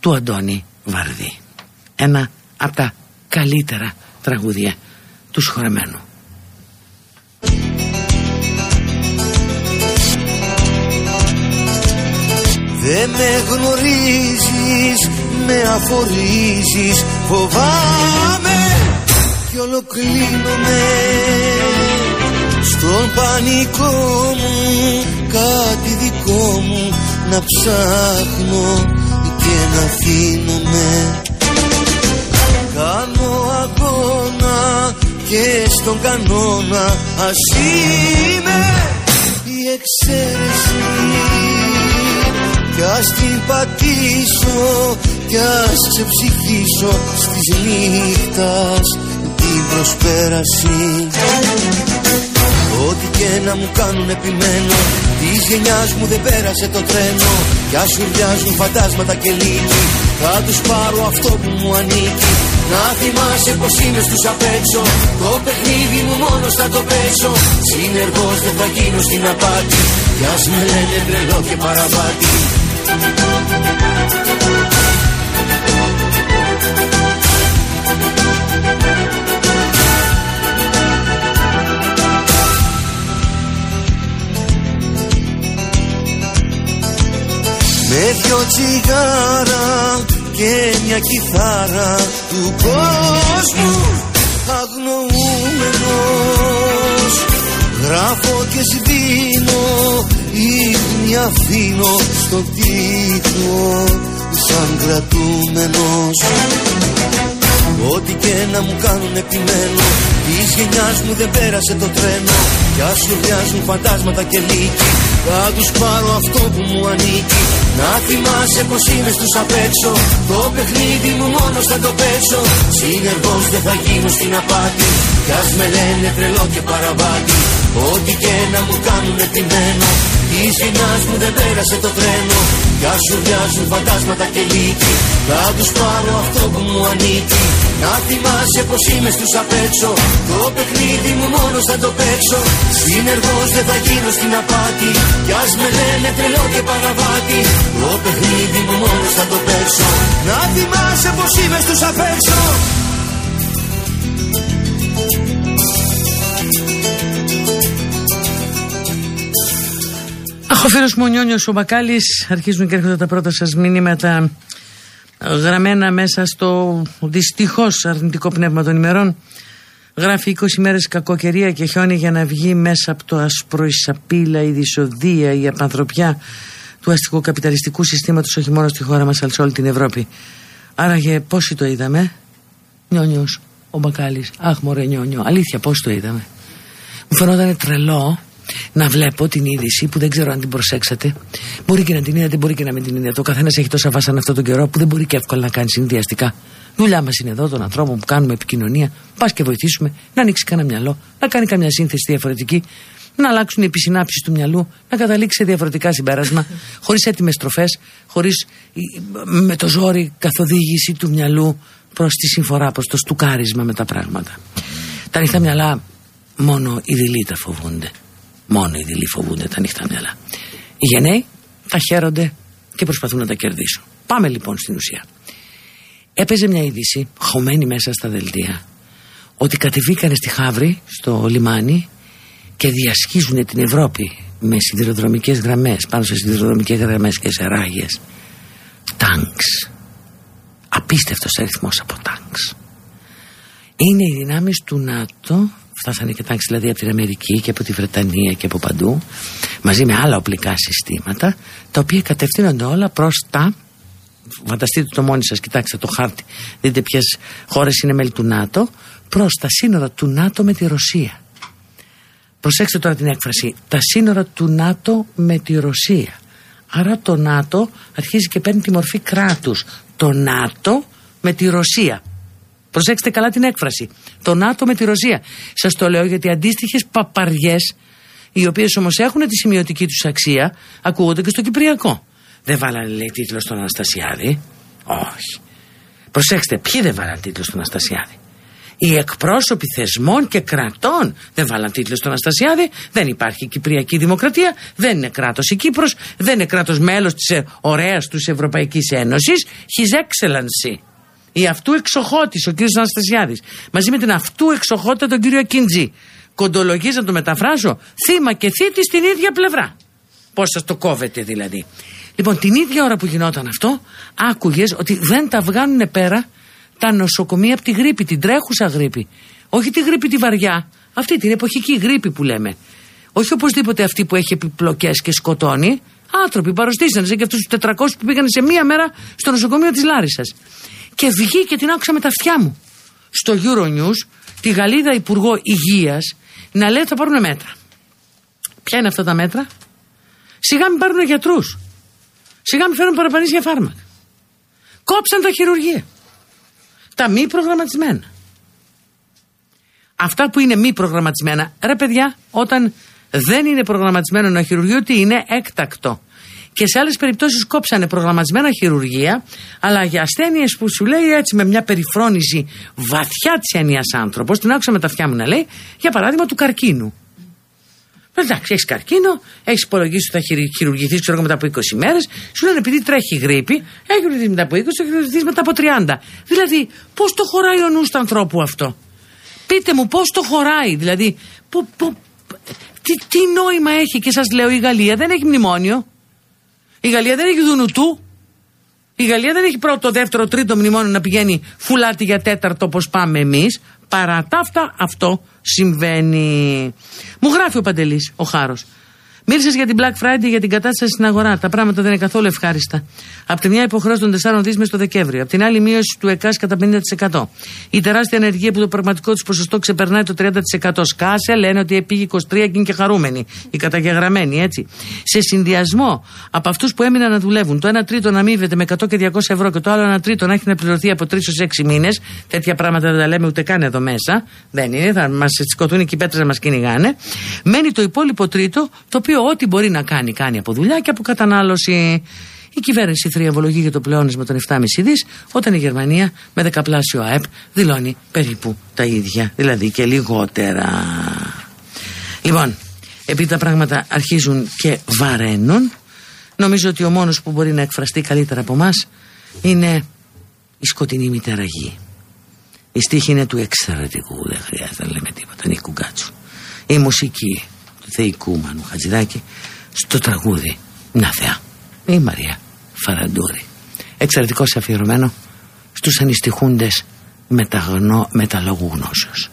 του Αντώνη Βαρδί. Ένα από τα καλύτερα τραγούδια του σχορεμένου. Δεν με γνωρίζεις, με αφορίζεις Φοβάμαι κι ολοκλίνομαι Στον πανικό μου κάτι δικό μου να ψάχνω και να αφήνομαι. Κάνω αγώνα και στον κανόνα ας είμαι η εξαίρεση κι ας την πατήσω κι ας ξεψυχήσω στις νύχτας την προσπέραση. Ό,τι και να μου κάνουν επιμένω Της γενιάς μου δεν πέρασε το τρένο. Κι ας ουρλιάζουν φαντάσματα και λύκη Θα τους πάρω αυτό που μου ανήκει. Να θυμάσαι πως είμαι στους απ' έξω Το παιχνίδι μου μόνος θα το παίξω Συνεργός δεν θα γίνω στην απάτη Κι ας με λένε τρελό και παραβάτη Με δυο τσιγάρα και μια κιθάρα του κόσμου αγνοούμενος. Γράφω και σβήνω ίχνη αφήνω στο τοίχο σαν κρατούμενος. Ό,τι και να μου κάνουν επιμένω Της γενιάς μου δεν πέρασε το τρένο. Κι ας σου φαντάσματα και λύκη Θα τους πάρω αυτό που μου ανήκει. Να θυμάσαι πως είμαι στους απ' έξω Το παιχνίδι μου μόνος θα το παίξω Συνεργός δεν θα γίνω στην απάτη Κι ας με λένε τρελό και παραβάτη. Ό,τι και να μου κάνουν επιμένω Της γενιάς μου δεν πέρασε το τρένο. Κι ας σου φαντάσματα και λύκη Θα τους πάρω αυτό που μου ανήκει. Να θυμάσαι πως είμαι στους απ' έξω Το παιχνίδι μου μόνος θα το παίξω. Συνεργός δεν θα γίνω στην απάτη. Κι ας με λένε τρελό και παραβάτη. Το παιχνίδι μου μόνος θα το παίξω. Να θυμάσαι πως είμαι στους απ' έξω ο φίλος μου ο Νιόνιος ο Μπακάλης Αρχίζουν και έρχονται τα πρώτα σας μήνυματα γραμμένα μέσα στο δυστυχώς αρνητικό πνεύμα των ημερών. Γράφει 20 μέρες κακοκαιρία και χιόνι για να βγει μέσα από το άσπρο η σαπίλα, η δυσοδεία, η απανθρωπιά του αστικού καπιταλιστικού συστήματος, όχι μόνο στη χώρα μας, αλλά σε όλη την Ευρώπη. Άραγε πόσοι το είδαμε, Νιόνιος, ο Μπακάλι. Αχ, μωρέ, νιόνιο. Αλήθεια, πώς το είδαμε. Μου φαινόταν τρελό να βλέπω την είδηση που δεν ξέρω αν την προσέξατε. Μπορεί και να την είδατε, μπορεί και να μην την είδατε. Ο καθένας έχει τόσα βάσανα αυτόν τον καιρό που δεν μπορεί και εύκολα να κάνει συνδυαστικά. Δουλειά μας είναι εδώ των ανθρώπων που κάνουμε επικοινωνία. Πας και βοηθήσουμε να ανοίξει κανένα μυαλό, να κάνει καμιά σύνθεση διαφορετική, να αλλάξουν οι επισυνάψεις του μυαλού, να καταλήξει σε διαφορετικά συμπέρασμα, χωρίς έτοιμες στροφές, χωρίς με το ζόρι καθοδήγηση του μυαλού προς τη συμφορά, προς το στουκάρισμα με τα πράγματα. Τα ανοιχτά μυαλά μόνο οι δειλοί τα φοβούνται. Μόνο οι δειλοί φοβούνται τα ανοιχτά μυαλά. Οι γενναίοι τα χαίρονται και προσπαθούν να τα κερδίσουν. Πάμε λοιπόν στην ουσία. Έπαιζε μια είδηση, χωμένη μέσα στα δελτία, ότι κατεβήκανε στη Χαύρη, στο λιμάνι, και διασχίζουν την Ευρώπη με σιδηροδρομικές γραμμές, πάνω σε σιδηροδρομικές γραμμές και σε ράγες. Τάγκς. Απίστευτος αριθμός από τάγκς. Είναι οι δυνάμεις του ΝΑΤΟ φτάσανε και τάξη δηλαδή από την Αμερική και από τη Βρετανία και από παντού μαζί με άλλα οπλικά συστήματα τα οποία κατευθύνονται όλα προς τα φανταστείτε το μόνοι σας κοιτάξτε το χάρτη δείτε ποιες χώρες είναι μέλη του ΝΑΤΟ προς τα σύνορα του ΝΑΤΟ με τη Ρωσία. Προσέξτε τώρα την έκφραση τα σύνορα του ΝΑΤΟ με τη Ρωσία. Άρα το ΝΑΤΟ αρχίζει και παίρνει τη μορφή κράτους. Το ΝΑΤΟ με τη Ρωσία Προσέξτε καλά την έκφραση. Το ΝΑΤΟ με τη Ρωσία. Σας το λέω γιατί αντίστοιχες παπαριές, οι οποίες όμως έχουν τη σημειωτική τους αξία, ακούγονται και στο Κυπριακό. Δεν βάλανε λέει τίτλο στον Αναστασιάδη; Όχι. Προσέξτε, ποιοι δεν βάλαν τίτλο στον Αναστασιάδη; Οι εκπρόσωποι θεσμών και κρατών δεν βάλαν τίτλο στον Αναστασιάδη; Δεν υπάρχει Κυπριακή Δημοκρατία. Δεν είναι κράτος η Κύπρος. Δεν είναι κράτος μέλος της ωραίας τους Ευρωπαϊκής Ένωσης. His Excellency η αυτού εξοχότη, ο κύριος Αναστασιάδης, μαζί με την αυτού εξοχότητα τον κύριο Κίντζη. Κοντολογίζει να το μεταφράσω, θύμα και θήτη στην ίδια πλευρά. Πώς σας το κόβετε δηλαδή. Λοιπόν, την ίδια ώρα που γινόταν αυτό, άκουγες ότι δεν τα βγάνουν πέρα τα νοσοκομεία από τη γρήπη, την τρέχουσα γρήπη. Όχι τη γρήπη τη βαριά, Αυτή την εποχική γρήπη που λέμε. Όχι οπωσδήποτε αυτή που έχει επιπλοκές και σκοτώνει. Άνθρωποι παροστήσαν και αυτούς τους 400 που πήγαν σε μία μέρα στο νοσοκομείο της Λάρισας. Και βγήκε και την άκουσα με τα αυτιά μου στο Euronews τη Γαλλίδα Υπουργό Υγείας να λέει ότι θα πάρουν μέτρα. Ποια είναι αυτά τα μέτρα, Σιγά μην πάρουν γιατρούς. Σιγά μην φέρουν παραπανείς για φάρμακα. Κόψαν τα χειρουργεία. Τα μη προγραμματισμένα. Αυτά που είναι μη προγραμματισμένα. Ρε παιδιά, όταν δεν είναι προγραμματισμένο ένα χειρουργείο, τι είναι έκτακτο. Και σε άλλες περιπτώσεις κόψανε προγραμματισμένα χειρουργία, αλλά για ασθένειες που σου λέει έτσι με μια περιφρόνηση βαθιά της έννοιας άνθρωπος, την άκουσα με τα αυτιά μου να λέει, για παράδειγμα του καρκίνου. Εντάξει, έχεις καρκίνο, έχεις υπολογίσει ότι θα χειρουργηθείς ξέρω μετά από 20 μέρες. Σου λένε επειδή τρέχει γρήπη, έχει χειρουργηθεί μετά από 20, θα χειρουργηθείς μετά από 30. Δηλαδή, πώς το χωράει ο νους του ανθρώπου αυτό; Πείτε μου, πώς το χωράει, δηλαδή, που, που, τι, τι νόημα έχει και σας λέω η Γαλλία δεν έχει μνημόνιο. Η Γαλλία δεν έχει δουνουτού. Η Γαλλία δεν έχει πρώτο, δεύτερο, τρίτο μνημόνιο να πηγαίνει φουλάτι για τέταρτο όπως πάμε εμείς. Παρά τα αυτά αυτό συμβαίνει. Μου γράφει ο Παντελής, ο Χάρος. Μίλησες για την Black Friday, για την κατάσταση στην αγορά. Τα πράγματα δεν είναι καθόλου ευχάριστα. Από τη μια υποχρέωση των 4 δι στο Δεκέμβριο. Από την άλλη μείωση του ΕΚΑΣ κατά 50%. Η τεράστια ενεργεία που το πραγματικό του ποσοστό ξεπερνάει το 30%. Σκάσε, λένε ότι πήγε 23 και είναι και χαρούμενοι. Οι καταγεγραμμένοι, έτσι. Σε συνδυασμό από αυτούς που έμειναν να δουλεύουν, το 1 τρίτο να αμείβεται με 100 και 200 ευρώ και το άλλο 1 τρίτο να έχει να πληρωθεί από 3 έω 6 μήνες. Τέτοια πράγματα δεν τα λέμε ούτε καν εδώ μέσα. Δεν είναι, θα μας σκοτούν και οι πέτρες να μας κυνηγάνε. Μένει το υπόλοιπο τρίτο, το οποίο ό,τι μπορεί να κάνει, κάνει από δουλειά και από κατανάλωση. Η κυβέρνηση θριαβολογεί για το πλεόνασμα των 7,5 δις όταν η Γερμανία με δεκαπλάσιο ΑΕΠ δηλώνει περίπου τα ίδια, δηλαδή και λιγότερα. Λοιπόν, επειδή τα πράγματα αρχίζουν και βαραίνουν, νομίζω ότι ο μόνος που μπορεί να εκφραστεί καλύτερα από εμάς είναι η σκοτεινή μητέρα γη. Η στίχη είναι του εξαιρετικού, δεν χρειάζεται να λέμε τίποτα, Νίκου Γκάτσου. Η μουσική του θεϊκού Μανου Χατζηδάκη στο τραγούδι «Να Θεά» η Μαρία Φαραντούρη. Εξαιρετικός αφιερωμένο στους ανιστιχούντες με τα λόγου γνώσεως.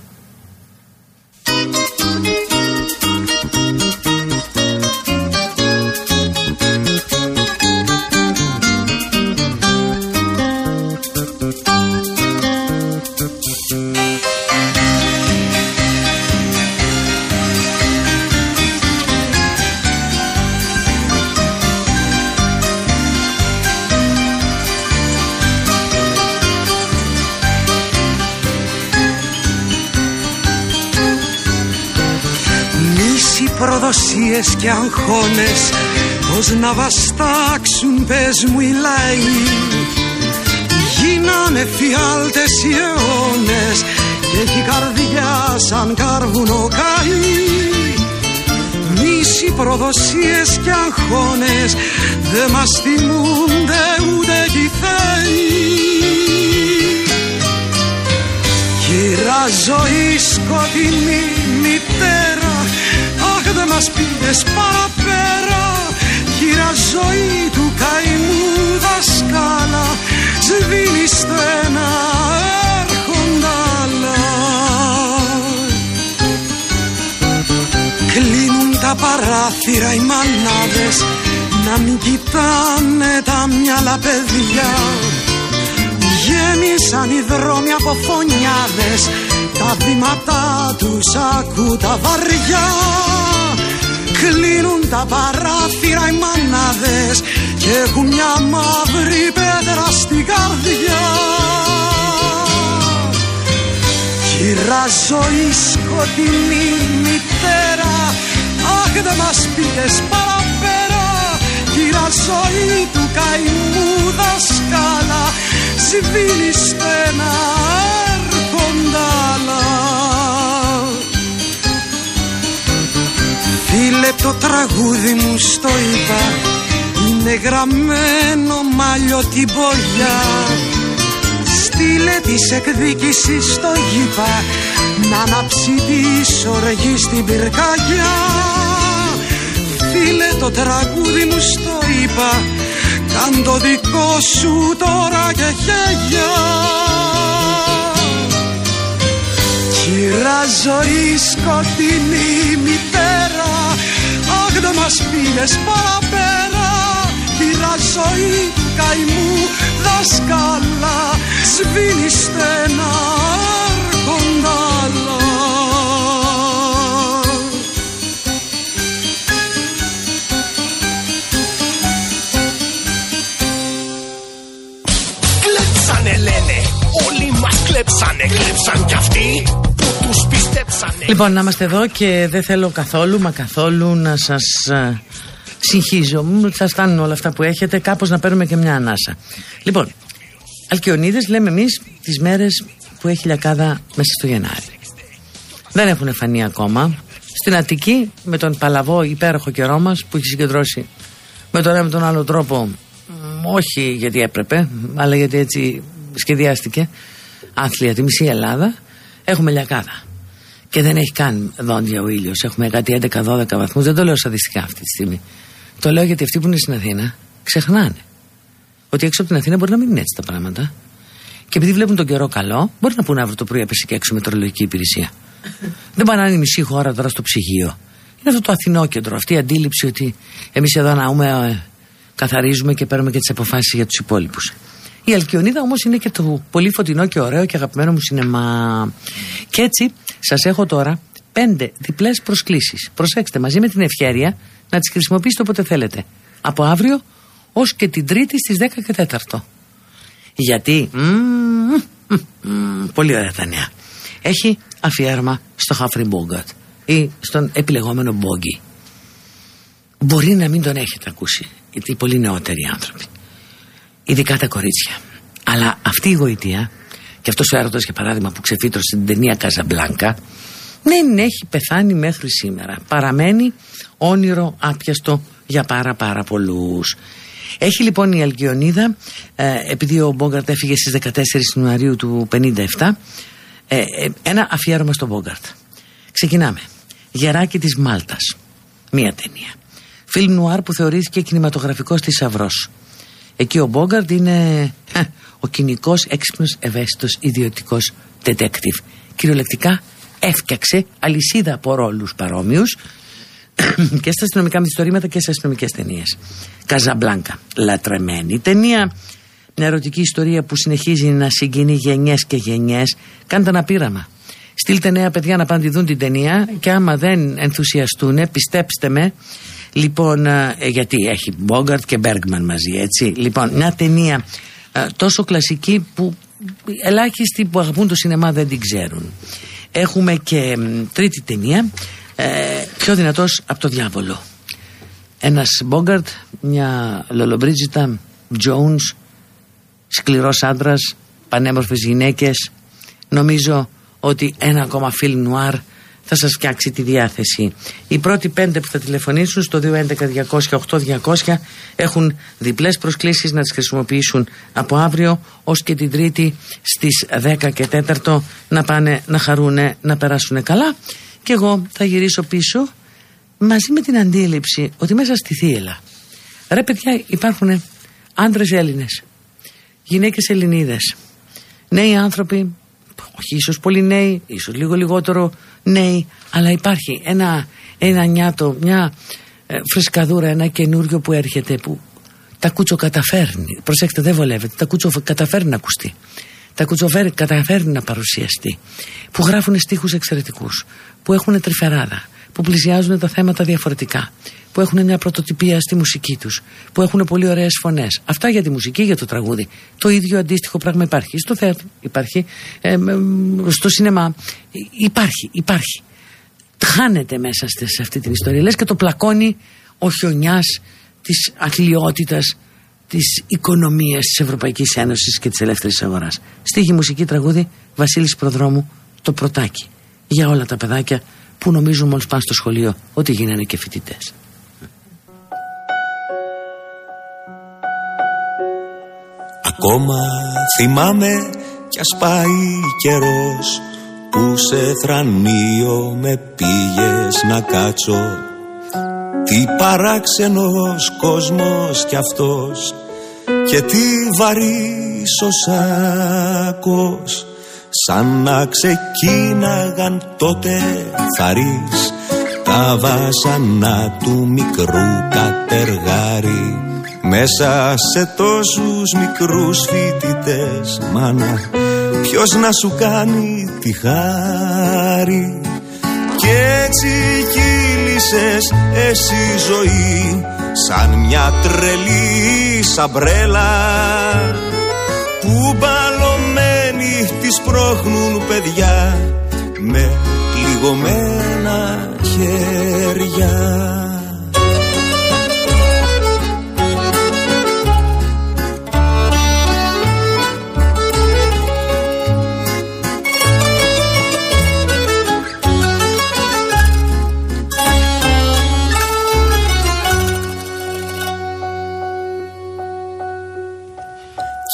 Προδοσίες και αγχώνες Πώς να βαστάξουν πες μου οι λαοί. Γίνανε φιάλτες οι αιώνες Και έχει καρδιά σαν κάρβουνο καεί Μίση προδοσίες και αγχώνες Δε μας θυμούνται ούτε κι θεοί. Κύρα ζωή σκοτεινή μητέρα δεν μας πήγες παραπέρα Γύρα ζωή του καημού δασκάλα Σβήνει στένα έρχοντα άλλα. Κλείνουν τα παράθυρα οι μανάδες Να μην κοιτάνε τα μυαλά παιδιά. Γέμισαν οι δρόμοι από φωνιάδες Τα βήματά τους ακού τα βαριά Κλείνουν τα παράθυρα οι μανάδες Και έχουν μια μαύρη πέτρα στην καρδιά. Κύρα ζωή σκοτεινή μητέρα Αχ δεν μας πήρες παραπέρα. Κύρα ζωή του καημού δασκάλα Σβήνει στένα Φίλε το τραγούδι μου στο είπα Είναι γραμμένο μαλλιό την πογιά Στείλε της εκδίκησης στο γήπα. Να ανάψει της οργής στην πυρκαγιά. Φίλε το τραγούδι μου στο είπα. Κάν το δικό σου τώρα και χέρια. Κύρα μια ζωή σκοτεινή μητέρα Αχ δεν μας πίνες παραπέρα Πήρα ζωή του καημού δασκάλα Σβήνει στενά κοντάλα Κλέψανε λένε, όλοι μας κλέψανε, κλέψαν κι αυτοί που τους πιστέψανε. Λοιπόν, να είμαστε εδώ και δεν θέλω καθόλου, μα καθόλου να σας ε, συγχύζω. Μου θα φτάνουν όλα αυτά που έχετε, κάπως να παίρνουμε και μια ανάσα. Λοιπόν, Αλκιονίδες λέμε εμείς τις μέρες που έχει λιακάδα μέσα στο Γενάρη. Δεν έχουν φανεί ακόμα. Στην Αττική, με τον παλαβό υπέροχο καιρό μας που έχει συγκεντρώσει με τον ένα με τον άλλο τρόπο, μ, όχι γιατί έπρεπε, αλλά γιατί έτσι σχεδιάστηκε, άθλια τη μισή Ελλάδα, έχουμε λιακάδα. Και δεν έχει καν δόντια ο ήλιος. Έχουμε κάτι 11-12 βαθμούς. Δεν το λέω στατιστικά αυτή τη στιγμή. Το λέω γιατί αυτοί που είναι στην Αθήνα ξεχνάνε ότι έξω από την Αθήνα μπορεί να μην είναι έτσι τα πράγματα. Και επειδή βλέπουν τον καιρό καλό, μπορεί να πούνε αύριο το πρωί έπεσε και έξω μετρολογική υπηρεσία. Δεν πάνε να είναι η μισή χώρα τώρα στο ψυγείο. Είναι αυτό το αθηνόκεντρο, αυτή η αντίληψη ότι εμείς εδώ να ε, καθαρίζουμε και παίρνουμε και τις αποφάσεις για τους υπόλοιπους. Η Αλκιονίδα όμως είναι και το πολύ φωτεινό και ωραίο και αγαπημένο μου σινεμά. Και έτσι σας έχω τώρα πέντε διπλές προσκλήσεις. Προσέξτε, μαζί με την ευχαίρεια να τις χρησιμοποιήσετε όποτε θέλετε. Από αύριο ως και την Τρίτη στις 10 και 4. Γιατί. μμμ, μμμ, μμμ, πολύ ωραία τα νέα. Έχει αφιέρωμα στο Χάφρι Μπόγκατ ή στον επιλεγόμενο Μπόγκι. Μπορεί να μην τον έχετε ακούσει, γιατί οι πολύ νεότεροι άνθρωποι. Ειδικά τα κορίτσια. Αλλά αυτή η γοητεία και αυτός ο έρωτας για παράδειγμα που ξεφύτρωσε την ταινία Καζαμπλάνκα δεν έχει πεθάνει μέχρι σήμερα. Παραμένει όνειρο άπιαστο για πάρα πάρα πολλούς. Έχει λοιπόν η Αλκιονίδα, ε, επειδή ο Μπόγκαρτ έφυγε στις 14 Ιανουαρίου του 57, ε, ε, ένα αφιέρωμα στον Μπόγκαρτ. Ξεκινάμε. Γεράκι της Μάλτας. Μία ταινία. Φιλμ νουάρ που θεωρήθηκε κινηματογραφικός θησαυρός. Εκεί ο Μπόγκαρτ είναι ε, ο κοινικός, έξυπνος, ευαίσθητος, ιδιωτικός detective. Κυριολεκτικά έφτιαξε αλυσίδα από ρόλους παρόμοιους και στα αστυνομικά μυθιστορήματα και σε αστυνομικές ταινίες. Καζαμπλάνκα. Λατρεμένη ταινία. Μια ερωτική ιστορία που συνεχίζει να συγκινεί γενιές και γενιές. Κάντε ένα πείραμα. Στείλτε νέα παιδιά να πάνε τη δουν την ταινία και άμα δεν ενθουσιαστούν, πιστέψτε με. Λοιπόν, ε, γιατί έχει Μπόγκαρτ και Μπέργκμαν μαζί, έτσι. Λοιπόν, μια ταινία ε, τόσο κλασική που ελάχιστοι που αγαπούν το σινεμά δεν την ξέρουν. Έχουμε και μ, τρίτη ταινία ε, πιο δυνατός από το διάβολο ένας Μπόγκαρτ μια Λολομπρίτζιτα Τζόουνς σκληρός άντρας πανέμορφες γυναίκες νομίζω ότι ένα ακόμα φιλμ νουάρ θα σας φτιάξει τη διάθεση. Οι πρώτοι πέντε που θα τηλεφωνήσουν στο 211-200-8200 έχουν διπλές προσκλήσεις να τις χρησιμοποιήσουν από αύριο ως και την Τρίτη στις 10 και 4 να πάνε να χαρούνε, να περάσουν καλά και εγώ θα γυρίσω πίσω μαζί με την αντίληψη ότι μέσα στη θύελα ρε παιδιά υπάρχουν άντρες Έλληνες γυναίκες Ελληνίδες νέοι άνθρωποι όχι ίσως πολύ νέοι ίσως λίγο λιγότερο νέοι αλλά υπάρχει ένα, ένα νιάτο μια ε, φρεσκαδούρα ένα καινούριο που έρχεται που τα κούτσο καταφέρνει. Προσέξτε δεν βολεύεται. Τα κούτσο καταφέρνει να ακουστεί. Τα κουτσοφέρει, καταφέρνει να παρουσιαστεί. Που γράφουν στίχους εξαιρετικούς. Που έχουν τρυφεράδα που πλησιάζουν τα θέματα διαφορετικά που έχουν μια πρωτοτυπία στη μουσική τους που έχουν πολύ ωραίες φωνές. Αυτά για τη μουσική, για το τραγούδι. Το ίδιο αντίστοιχο πράγμα υπάρχει στο θέατρο υπάρχει ε, ε, στο σινεμά. Υπάρχει, υπάρχει. Χάνεται μέσα σε αυτή την ιστορία. Λες και το πλακώνει ο χιονιάς της αθλειότητας της οικονομίας της Ευρωπαϊκής Ένωσης και της ελεύθερης αγοράς. Στίχη μουσική τραγούδι Βασίλης Προδρόμου το πρωτάκι. Για όλα τα παιδάκια που νομίζουν μόλις πάνε στο σχολείο ότι γίνανε και φοιτητές. Ακόμα θυμάμαι κι ας πάει καιρός που σε θρανίο με πήγες να κάτσω. Τι παράξενος κόσμος κι αυτός και τι βαρύς ο σάκος. Σαν να ξεκίναγαν τότε θαρείς τα βάσανα του μικρού κατεργάρι μέσα σε τόσους μικρούς φοιτητές μάνα ποιος να σου κάνει τη χάρη. Και έτσι κύλησες εσύ ζωή σαν μια τρελή σαμπρέλα. Που μπαλωμένοι τις πρόχνουν παιδιά με πληγωμένα χέρια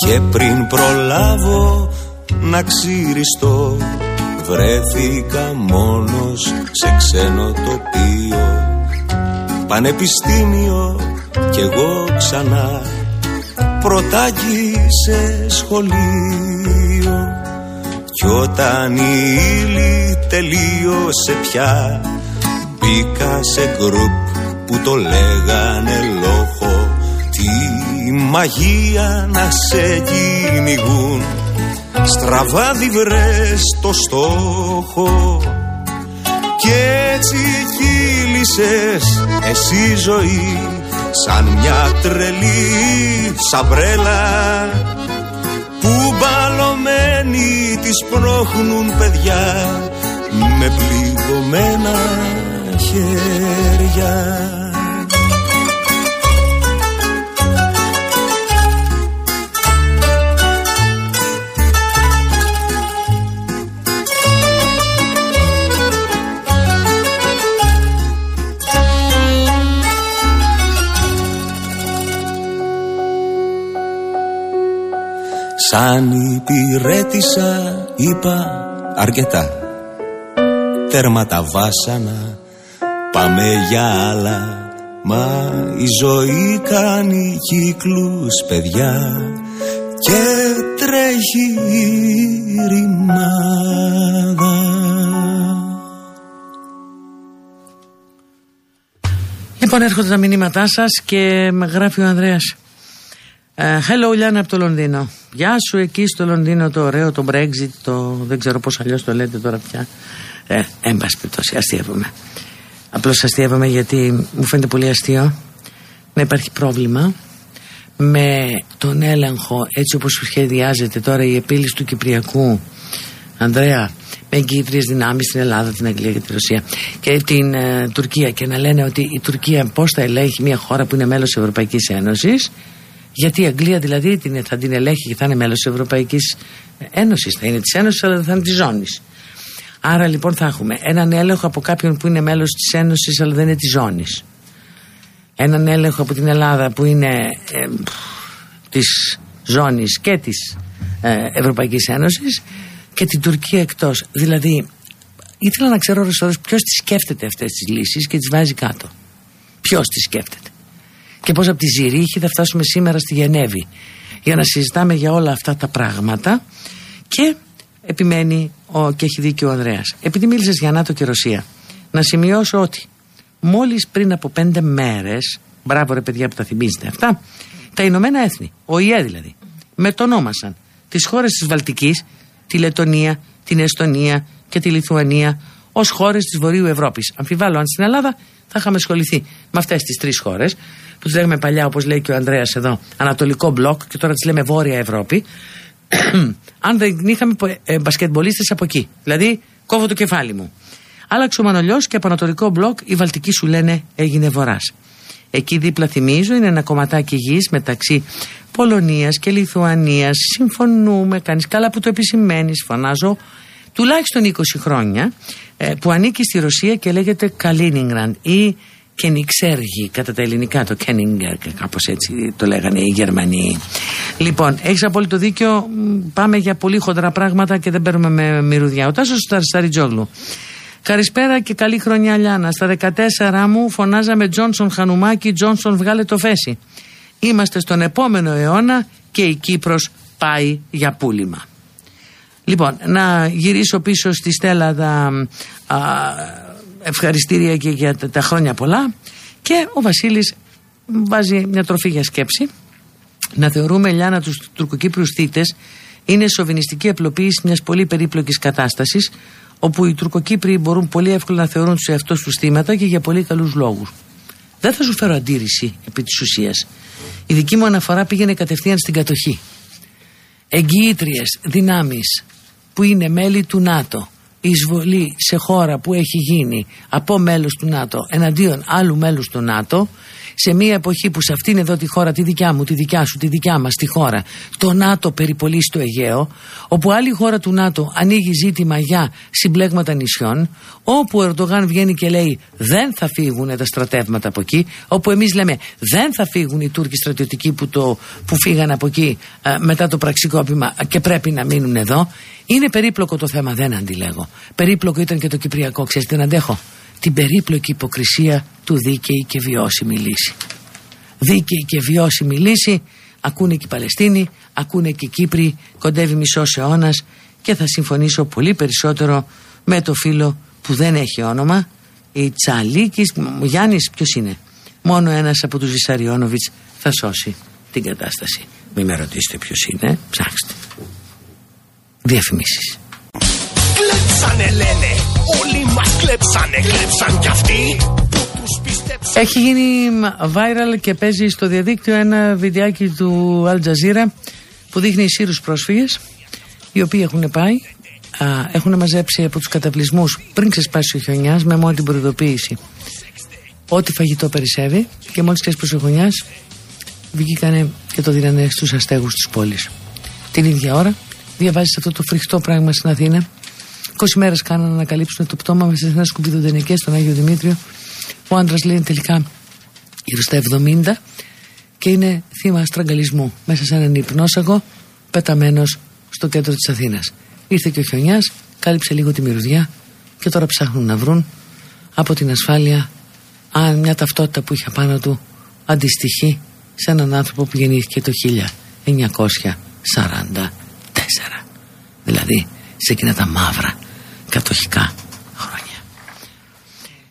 Και πριν προλάβω να ξυριστώ Βρέθηκα μόνος σε ξένο τοπίο. Πανεπιστήμιο κι εγώ ξανά Πρωτάκι σε σχολείο. Κι όταν η ύλη τελείωσε πια Μπήκα σε γκρουπ που το λέγανε λόγο τη μαγεία να σε κυνηγούν. Στραβάδι βρες το στόχο. Και έτσι κύλησες εσύ ζωή σαν μια τρελή σαμπρέλα. Που μπαλωμένοι τις πρόχνουν παιδιά με πληγωμένα χέρια Σαν υπηρέτησα είπα αρκετά. Τέρμα τα βάσανα πάμε για άλλα. Μα η ζωή κάνει κύκλους παιδιά Και τρέχει η ρημάδα. Λοιπόν έρχονται τα μηνύματά σας και με γράφει ο Ανδρέας. Uh, hello Λιάννα από το Λονδίνο. Γεια σου εκεί στο Λονδίνο το ωραίο, το Brexit, το δεν ξέρω πώς αλλιώς το λέτε τώρα πια. Ε, εν πάση περιπτώσει, αστείευομαι. Απλώς αστείευομαι γιατί μου φαίνεται πολύ αστείο να υπάρχει πρόβλημα με τον έλεγχο έτσι όπως σχεδιάζεται τώρα η επίλυση του Κυπριακού Ανδρέα με εγκύτριες δυνάμεις στην Ελλάδα, την Αγγλία και τη Ρωσία και την ε, Τουρκία και να λένε ότι η Τουρκία πώς θα ελέγχει μια χώρα που είναι μέλος της Ευρωπαϊκής Ένωσης γιατί η Αγγλία δηλαδή την, θα την ελέγχει και θα είναι μέλος της Ευρωπαϊκής Ένωσης. Θα είναι της Ένωσης, αλλά δεν θα είναι της ζώνης. Άρα λοιπόν θα έχουμε έναν έλεγχο από κάποιον που είναι μέλος της Ένωσης, αλλά δεν είναι της ζώνης. Έναν έλεγχο από την Ελλάδα που είναι ε, της ζώνης και της ε, Ευρωπαϊκής Ένωσης και την Τουρκία εκτός. Δηλαδή, ήθελα να ξέρω ώρες ποιος τις σκέφτεται αυτές τις λύσεις και τις βάζει κάτω. Ποιος τις σκέφτεται και πώς από τη Ζηρίχη θα φτάσουμε σήμερα στη Γενέβη για να συζητάμε για όλα αυτά τα πράγματα. Και επιμένει ο, και έχει δίκιο ο Ανδρέας. Επειδή μίλησες για ΝΑΤΟ και Ρωσία να σημειώσω ότι μόλις πριν από πέντε μέρες μπράβο ρε παιδιά που τα θυμίζετε αυτά τα Ηνωμένα Έθνη, ο ΙΕ δηλαδή μετονόμασαν τις χώρες της Βαλτικής τη Λετωνία, την Εστονία και τη Λιθουανία ως χώρες της Βορείου Ευρώπης. Αμφιβάλλω αν στην Ελλάδα θα είχαμε ασχοληθεί με αυτές τις τρεις χώρες που τις λέγαμε παλιά, όπως λέει και ο Ανδρέας εδώ, Ανατολικό μπλοκ και τώρα τις λέμε Βόρεια Ευρώπη, αν δεν είχαμε ε, μπασκετμπολίστες από εκεί. Δηλαδή, κόβω το κεφάλι μου. Άλλαξε ο Μανολιός και από Ανατολικό μπλοκ η Βαλτική σου λένε έγινε Βορρά. Εκεί δίπλα θυμίζω είναι ένα κομματάκι γης μεταξύ Πολωνίας και Λιθουανίας. Συμφωνούμε, κάνεις καλά που το επισημαίνεις, φωνάζω τουλάχιστον 20 χρόνια ε, που ανήκει στη Ρωσία και λέγεται Καλίνιγκραντ ή Κενιξέργη κατά τα ελληνικά, το Κένιγκερ, κάπως έτσι το λέγανε οι Γερμανοί. Λοιπόν, έχεις απόλυτο δίκιο, πάμε για πολύ χοντρά πράγματα και δεν παίρνουμε με μυρουδιά. Ο Τάσος Σταριτζόγλου. Καλησπέρα και καλή χρονιά Λιάνα. Στα 14 μου φωνάζαμε Τζόνσον Χανουμάκη, Τζόνσον βγάλε το φέση. Είμαστε στον επόμενο αιώνα και η Κύπρος πάει για πούλημα. Λοιπόν, να γυρίσω πίσω στη Στέλλα τα α, ευχαριστήρια και για τα, τα χρόνια πολλά και ο Βασίλης βάζει μια τροφή για σκέψη να θεωρούμε Λιάνα τους τουρκοκύπριους θήτες είναι σοβινιστική απλοποίηση μιας πολύ περίπλοκης κατάστασης όπου οι Τουρκοκύπριοι μπορούν πολύ εύκολα να θεωρούν τους εαυτούς τους θύματα και για πολύ καλούς λόγους. Δεν θα σου φέρω αντίρρηση επί της ουσίας. Η δική μου αναφορά πήγαινε κατευθείαν στην κατοχή. Εγγυήτριες δυνάμεις που είναι μέλη του ΝΑΤΟ. Εισβολή σε χώρα που έχει γίνει από μέλος του ΝΑΤΟ εναντίον άλλου μέλους του ΝΑΤΟ σε μια εποχή που σε αυτήν εδώ τη χώρα, τη δικιά μου, τη δικιά σου, τη δικιά μας τη χώρα, το ΝΑΤΟ περιπολεί στο Αιγαίο, όπου άλλη χώρα του ΝΑΤΟ ανοίγει ζήτημα για συμπλέγματα νησιών, όπου ο Ερντογάν βγαίνει και λέει δεν θα φύγουν τα στρατεύματα από εκεί, όπου εμείς λέμε δεν θα φύγουν οι Τούρκοι στρατιωτικοί που, το, που φύγαν από εκεί ε, μετά το πραξικόπημα και πρέπει να μείνουν εδώ. Είναι περίπλοκο το θέμα, δεν αντιλέγω. Περίπλοκο ήταν και το Κυπριακό, ξέρετε, δεν αντέχω την περίπλοκη υποκρισία του δίκαιη και βιώσιμη λύση. Δίκαιη και βιώσιμη λύση ακούνε και οι Παλαιστίνοι, ακούνε και οι Κύπροι, κοντεύει μισός αιώνας και θα συμφωνήσω πολύ περισσότερο με το φίλο που δεν έχει όνομα, η Τσαλίκης, ο Γιάννης ποιος είναι. Μόνο ένας από τους Βυσαριόνοβιτς θα σώσει την κατάσταση. Μην με ρωτήσετε ποιος είναι, ψάξτε. Διαφημίσεις. Κλέψανε λένε, όλοι μας κλέψανε, κλέψαν κι αυτοί που τους πίστεψαν. Έχει γίνει viral και παίζει στο διαδίκτυο ένα βιντεάκι του Al Jazeera που δείχνει οι Σύρους πρόσφυγες οι οποίοι έχουν πάει α, έχουν μαζέψει από τους καταβλισμούς πριν ξεσπάσει ο χιονιάς με μόνη την προειδοποίηση ό,τι φαγητό περισσεύει και μόλις ξέσπασε ο χιονιάς βγήκανε και το δίνανε στους αστέγους της πόλης την ίδια ώρα διαβάζεις αυτό το φρικτό πράγμα στην Αθήνα 20 μέρες κάνανε να ανακαλύψουν το πτώμα μέσα σε ένα σκουπίδο τενεκέ στον Άγιο Δημήτριο. Ο άντρας λέει τελικά γύρω στα 70 και είναι θύμα στραγγαλισμού μέσα σε έναν υπνόσαγο πεταμένος στο κέντρο της Αθήνας. Ήρθε και ο χιονιάς, κάλυψε λίγο τη μυρωδιά και τώρα ψάχνουν να βρουν από την ασφάλεια αν μια ταυτότητα που είχε πάνω του αντιστοιχεί σε έναν άνθρωπο που γεννήθηκε το 1944. Δηλαδή σε εκείνα τα μαύρα κατοχικά χρόνια.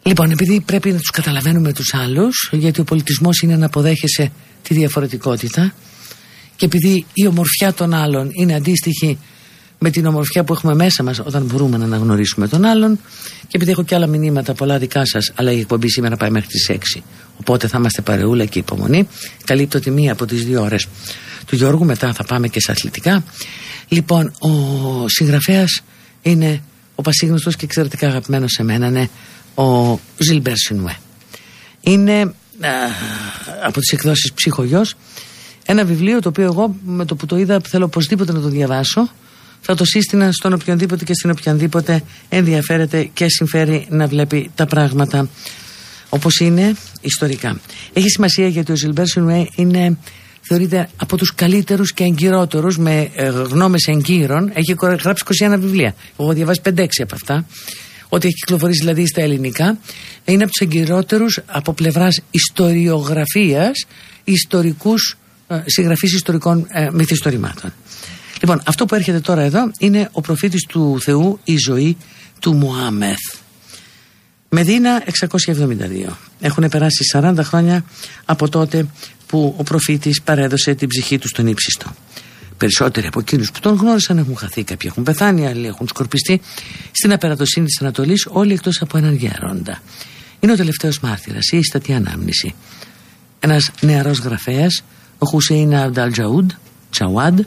Λοιπόν, επειδή πρέπει να τους καταλαβαίνουμε τους άλλους, γιατί ο πολιτισμός είναι να αποδέχεσαι τη διαφορετικότητα και επειδή η ομορφιά των άλλων είναι αντίστοιχη με την ομορφιά που έχουμε μέσα μας όταν μπορούμε να αναγνωρίσουμε τον άλλον και επειδή έχω και άλλα μηνύματα πολλά δικά σας αλλά η εκπομπή σήμερα πάει μέχρι τις 6 οπότε θα είμαστε παρεούλα και υπομονή. Καλύπτω τη μία από τις δύο ώρες του Γιώργου μετά θα πάμε και σε αθλητικά. Λοιπόν ο συγγραφέας είναι ο πασίγνωστος και εξαιρετικά αγαπημένος σε μένα είναι ο Ζιλμπέρ Σινουέ είναι α, από τις εκδόσεις ψυχογιός ένα βιβλίο το οποίο εγώ με το που το είδα θέλω οπωσδήποτε να το διαβάσω. Θα το σύστηνα στον οποιονδήποτε και στην οποιονδήποτε ενδιαφέρεται και συμφέρει να βλέπει τα πράγματα όπως είναι ιστορικά. Έχει σημασία γιατί ο Ζιλμπέρ Σινουέ είναι θεωρείται από τους καλύτερους και εγκυρότερους με ε, γνώμες εγκύρων. Έχει γράψει 21 βιβλία. Εγώ διαβάσει 5-6 από αυτά ό,τι έχει κυκλοφορήσει δηλαδή στα ελληνικά είναι από τους εγκυρότερους από πλευράς ιστοριογραφίας ιστορικούς ε, συγγραφείς ιστορικών ε, μυθιστορημάτων Λοιπόν, αυτό που έρχεται τώρα εδώ είναι ο προφήτης του Θεού, η ζωή του Μουάμεθ. Μεδίνα 672. Έχουν περάσει 40 χρόνια από τότε που ο προφήτης παρέδωσε την ψυχή του στον ύψιστο. Περισσότεροι από εκείνους που τον γνώρισαν έχουν χαθεί, κάποιοι έχουν πεθάνει, άλλοι έχουν σκορπιστεί. Στην απερατοσύνη της Ανατολής, όλοι εκτός από έναν γέροντα. Είναι ο τελευταίος μάρτυρας, η ίστατη ανάμνηση. Ένας νεαρός γραφέας, ο Χουσέιν Ανταλτζαούντ, Τσαουάντ,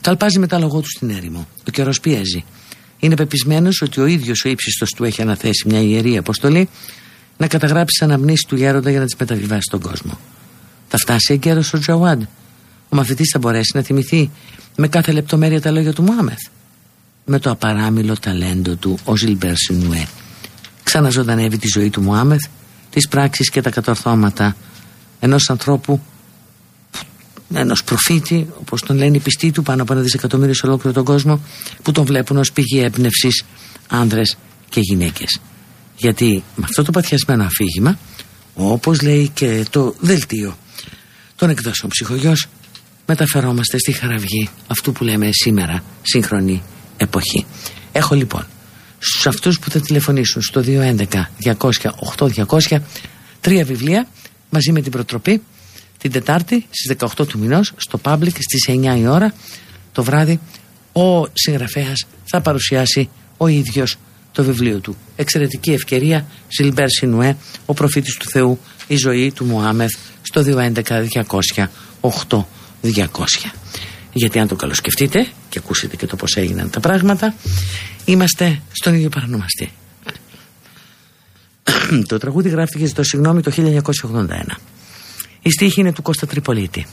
καλπάζει μετά λογό του στην έρημο. Ο καιρός πιέζει. Είναι πεπισμένος ότι ο ίδιος ο ύψιστος του έχει αναθέσει μια ιερή αποστολή να καταγράψει τις αναμνήσεις του γέροντα για να τις μεταβιβάσει στον κόσμο. Θα φτάσει εγκαίρω ο Τζαουάντ. Ο μαθητής θα μπορέσει να θυμηθεί με κάθε λεπτομέρεια τα λόγια του Μωάμεθ. Με το απαράμιλο ταλέντο του ο Ζιλμπέρ Σινουέ. Ξαναζωντανεύει τη ζωή του Μωάμεθ, τις πράξεις και τα κατορθώματα ενός ανθρώπου ενός προφήτη, όπως τον λένε οι πιστοί του, πάνω από ένα δισεκατομμύριο σε ολόκληρο τον κόσμο, που τον βλέπουν ως πηγή έμπνευσης άνδρες και γυναίκες. Γιατί με αυτό το παθιασμένο αφήγημα, όπως λέει και το δελτίο των εκδόσεων ψυχογειό, μεταφερόμαστε στη χαραυγή αυτού που λέμε σήμερα σύγχρονη εποχή. Έχω λοιπόν στους αυτούς που θα τηλεφωνήσουν στο 211 200 8200 τρία βιβλία μαζί με την προτροπή την Τετάρτη στις 18 του μηνός στο Public στις 9 η ώρα το βράδυ ο συγγραφέας θα παρουσιάσει ο ίδιος το βιβλίο του. Εξαιρετική ευκαιρία Ζιλμπέρ Σινουέ, ο προφήτης του Θεού, η ζωή του Μωάμεθ στο 211 200 200. Γιατί αν το καλοσκεφτείτε και ακούσετε και το πώς έγιναν τα πράγματα, είμαστε στον ίδιο παρανομαστή. το τραγούδι γράφτηκε στο συγγνώμη το 1981. Η στίχη είναι του Κώστα Τριπολίτη.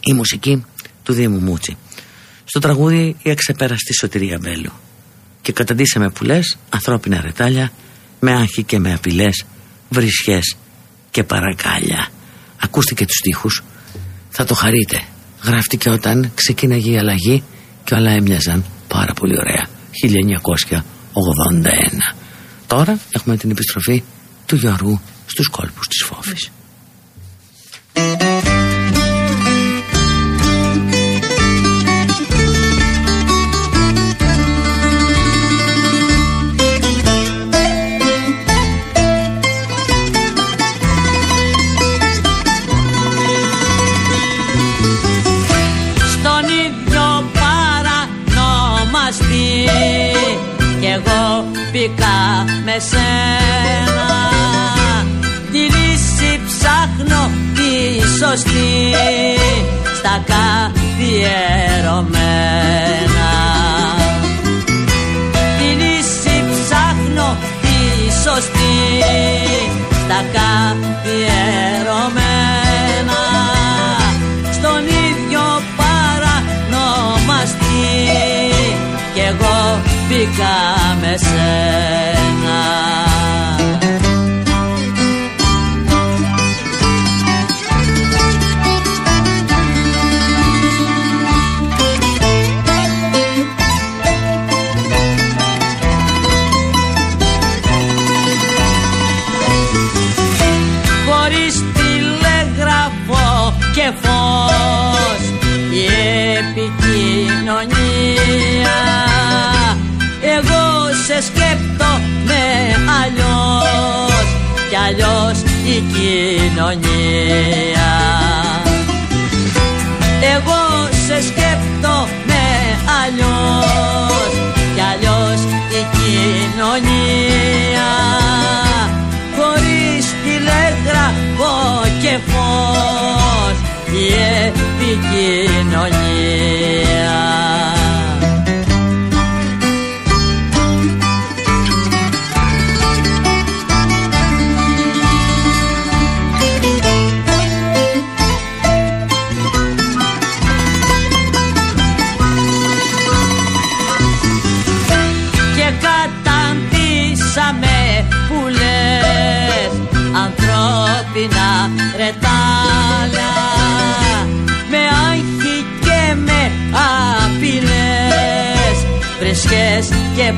Η μουσική του Δήμου Μούτσι. Στο τραγούδι η αξεπέραστη σωτηρία Μπέλου. Και καταντήσαμε που λες ανθρώπινα ρετάλια με άγχη και με απειλές, βρισχές και παρακάλια. Ακούστε τους στίχους, θα το χαρείτε. Γράφτηκε όταν ξεκίναγε η αλλαγή και όλα έμοιαζαν πάρα πολύ ωραία. 1981. Τώρα έχουμε την επιστροφή του Γιώργου στους κόλπους της φόβης. Μπήκα σκέπτομαι αλλιώς κι αλλιώς η κοινωνία. Εγώ σε σκέπτομαι αλλιώς κι αλλιώς η κοινωνία. Χωρίς τηλεγραφό και φως η επικοινωνία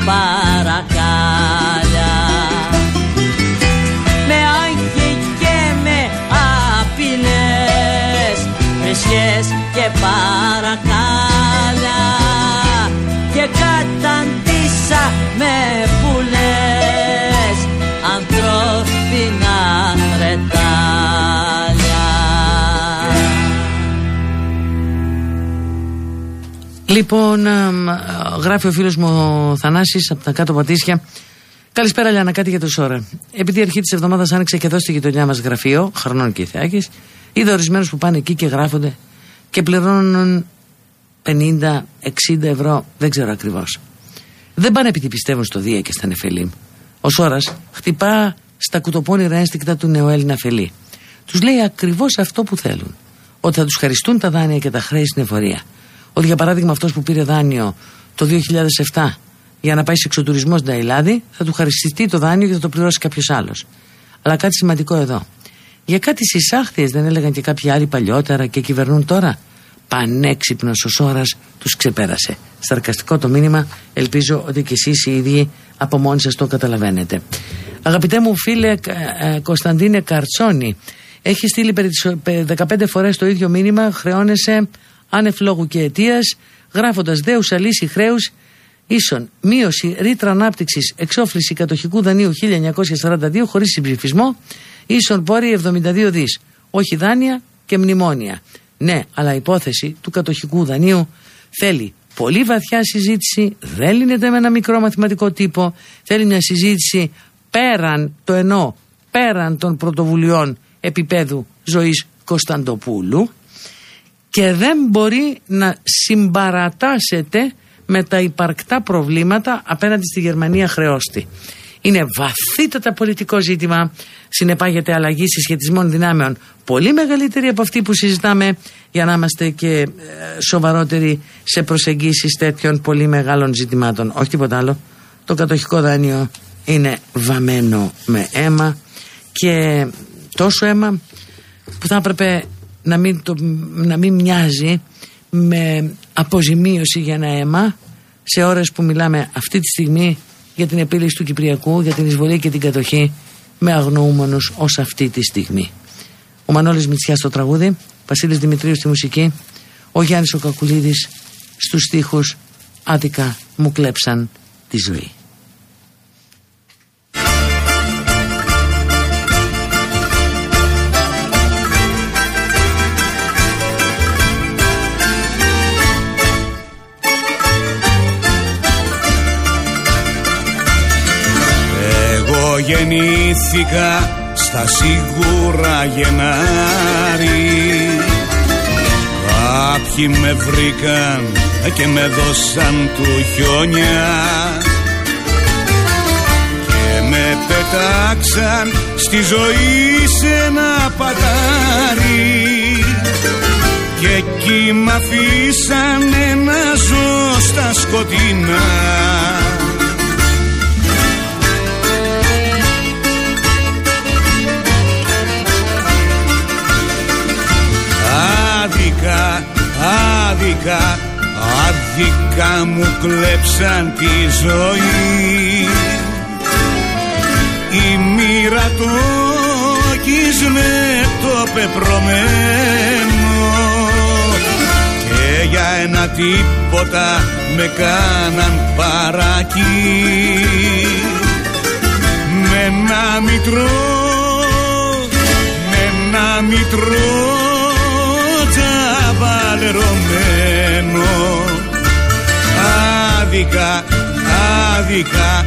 παρακάλια. Με άγχη και με απειλές φρεσκές και παρακάλια. Και καταντήσα Λοιπόν, γράφει ο φίλος μου ο Θανάσης από τα κάτω πατήσια. Καλησπέρα, Λιάννα, κάτι για το ώρα. Επειδή η αρχή της εβδομάδας άνοιξε και εδώ στη γειτονιά μας γραφείο, χρονών και ηθιάκη, είδα ορισμένους που πάνε εκεί και γράφονται και πληρώνουν 50-60 ευρώ, δεν ξέρω ακριβώς. Δεν πάνε επειδή πιστεύουν στο Δία και στα Νεφελίμ. Ο Σόρας χτυπά στα κουτοπώνυρα ένστικτα του νεοέλληνα Φελή. Τους λέει ακριβώς αυτό που θέλουν. Ότι θα τους χαριστούν τα δάνεια και τα χρέη στην εφορία ότι για παράδειγμα αυτός που πήρε δάνειο το 2007 για να πάει σε εξωτουρισμό στην Ταϊλάδη, θα του χαριστεί το δάνειο και θα το πληρώσει κάποιος άλλος. Αλλά κάτι σημαντικό εδώ. Για κάτι συσάχθειες δεν έλεγαν και κάποιοι άλλοι παλιότερα και κυβερνούν τώρα. Πανέξυπνος ο Σόρας τους ξεπέρασε. Σαρκαστικό το μήνυμα. Ελπίζω ότι και εσείς οι ίδιοι από μόνοι σας το καταλαβαίνετε. Αγαπητέ μου φίλε ε, ε, Κωνσταντίνε Καρτσόνη, έχει στείλει 15 φορές το ίδιο μήνυμα. Χρεώνεσαι άνευ λόγου και αιτίας, γράφοντας δέουσα λύση χρέους ίσον μείωση ρήτρα ανάπτυξης εξόφληση κατοχικού δανείου 1942 χωρίς συμψηφισμό ίσον πόροι 72 δις. Όχι δάνεια και μνημόνια. Ναι, αλλά η υπόθεση του κατοχικού δανείου θέλει πολύ βαθιά συζήτηση, δεν λύνεται με ένα μικρό μαθηματικό τύπο, θέλει μια συζήτηση πέραν το ενώ, πέραν των πρωτοβουλειών επίπεδου ζωής Κωνσταντοπούλου και δεν μπορεί να συμπαρατάσσεται με τα υπαρκτά προβλήματα απέναντι στη Γερμανία χρεώστη. Είναι βαθύτατα πολιτικό ζήτημα, συνεπάγεται αλλαγή συσχετισμών δυνάμεων πολύ μεγαλύτερη από αυτή που συζητάμε για να είμαστε και ε, σοβαρότεροι σε προσεγγίσεις τέτοιων πολύ μεγάλων ζητημάτων. Όχι τίποτα άλλο. Το κατοχικό δάνειο είναι βαμμένο με αίμα και τόσο αίμα που θα έπρεπε να μην, το, να μην μοιάζει με αποζημίωση για ένα αίμα σε ώρες που μιλάμε αυτή τη στιγμή για την επίλυση του Κυπριακού, για την εισβολή και την κατοχή με αγνοούμενους ως αυτή τη στιγμή. Ο Μανώλης Μητσιάς στο τραγούδι, Βασίλης Δημητρίου στη μουσική, ο Γιάννης ο Κακουλίδης στους στίχους άδικα μου κλέψαν τη ζωή. Γεννήθηκα στα σίγουρα Γενάρη. Κάποιοι με βρήκαν και με δώσαν του χιόνια και με πετάξαν στη ζωή σε ένα πατάρι. Και εκεί μ' αφήσαν να ζω στα σκοτεινά άδικα, άδικα, άδικα μου κλέψαν τη ζωή. Η μοίρα το με το πεπρωμένο και για ένα τίποτα με κάναν παρακεί με ένα μητρό, με ένα μητρό τσαβαλερωμένο άδικα, άδικα,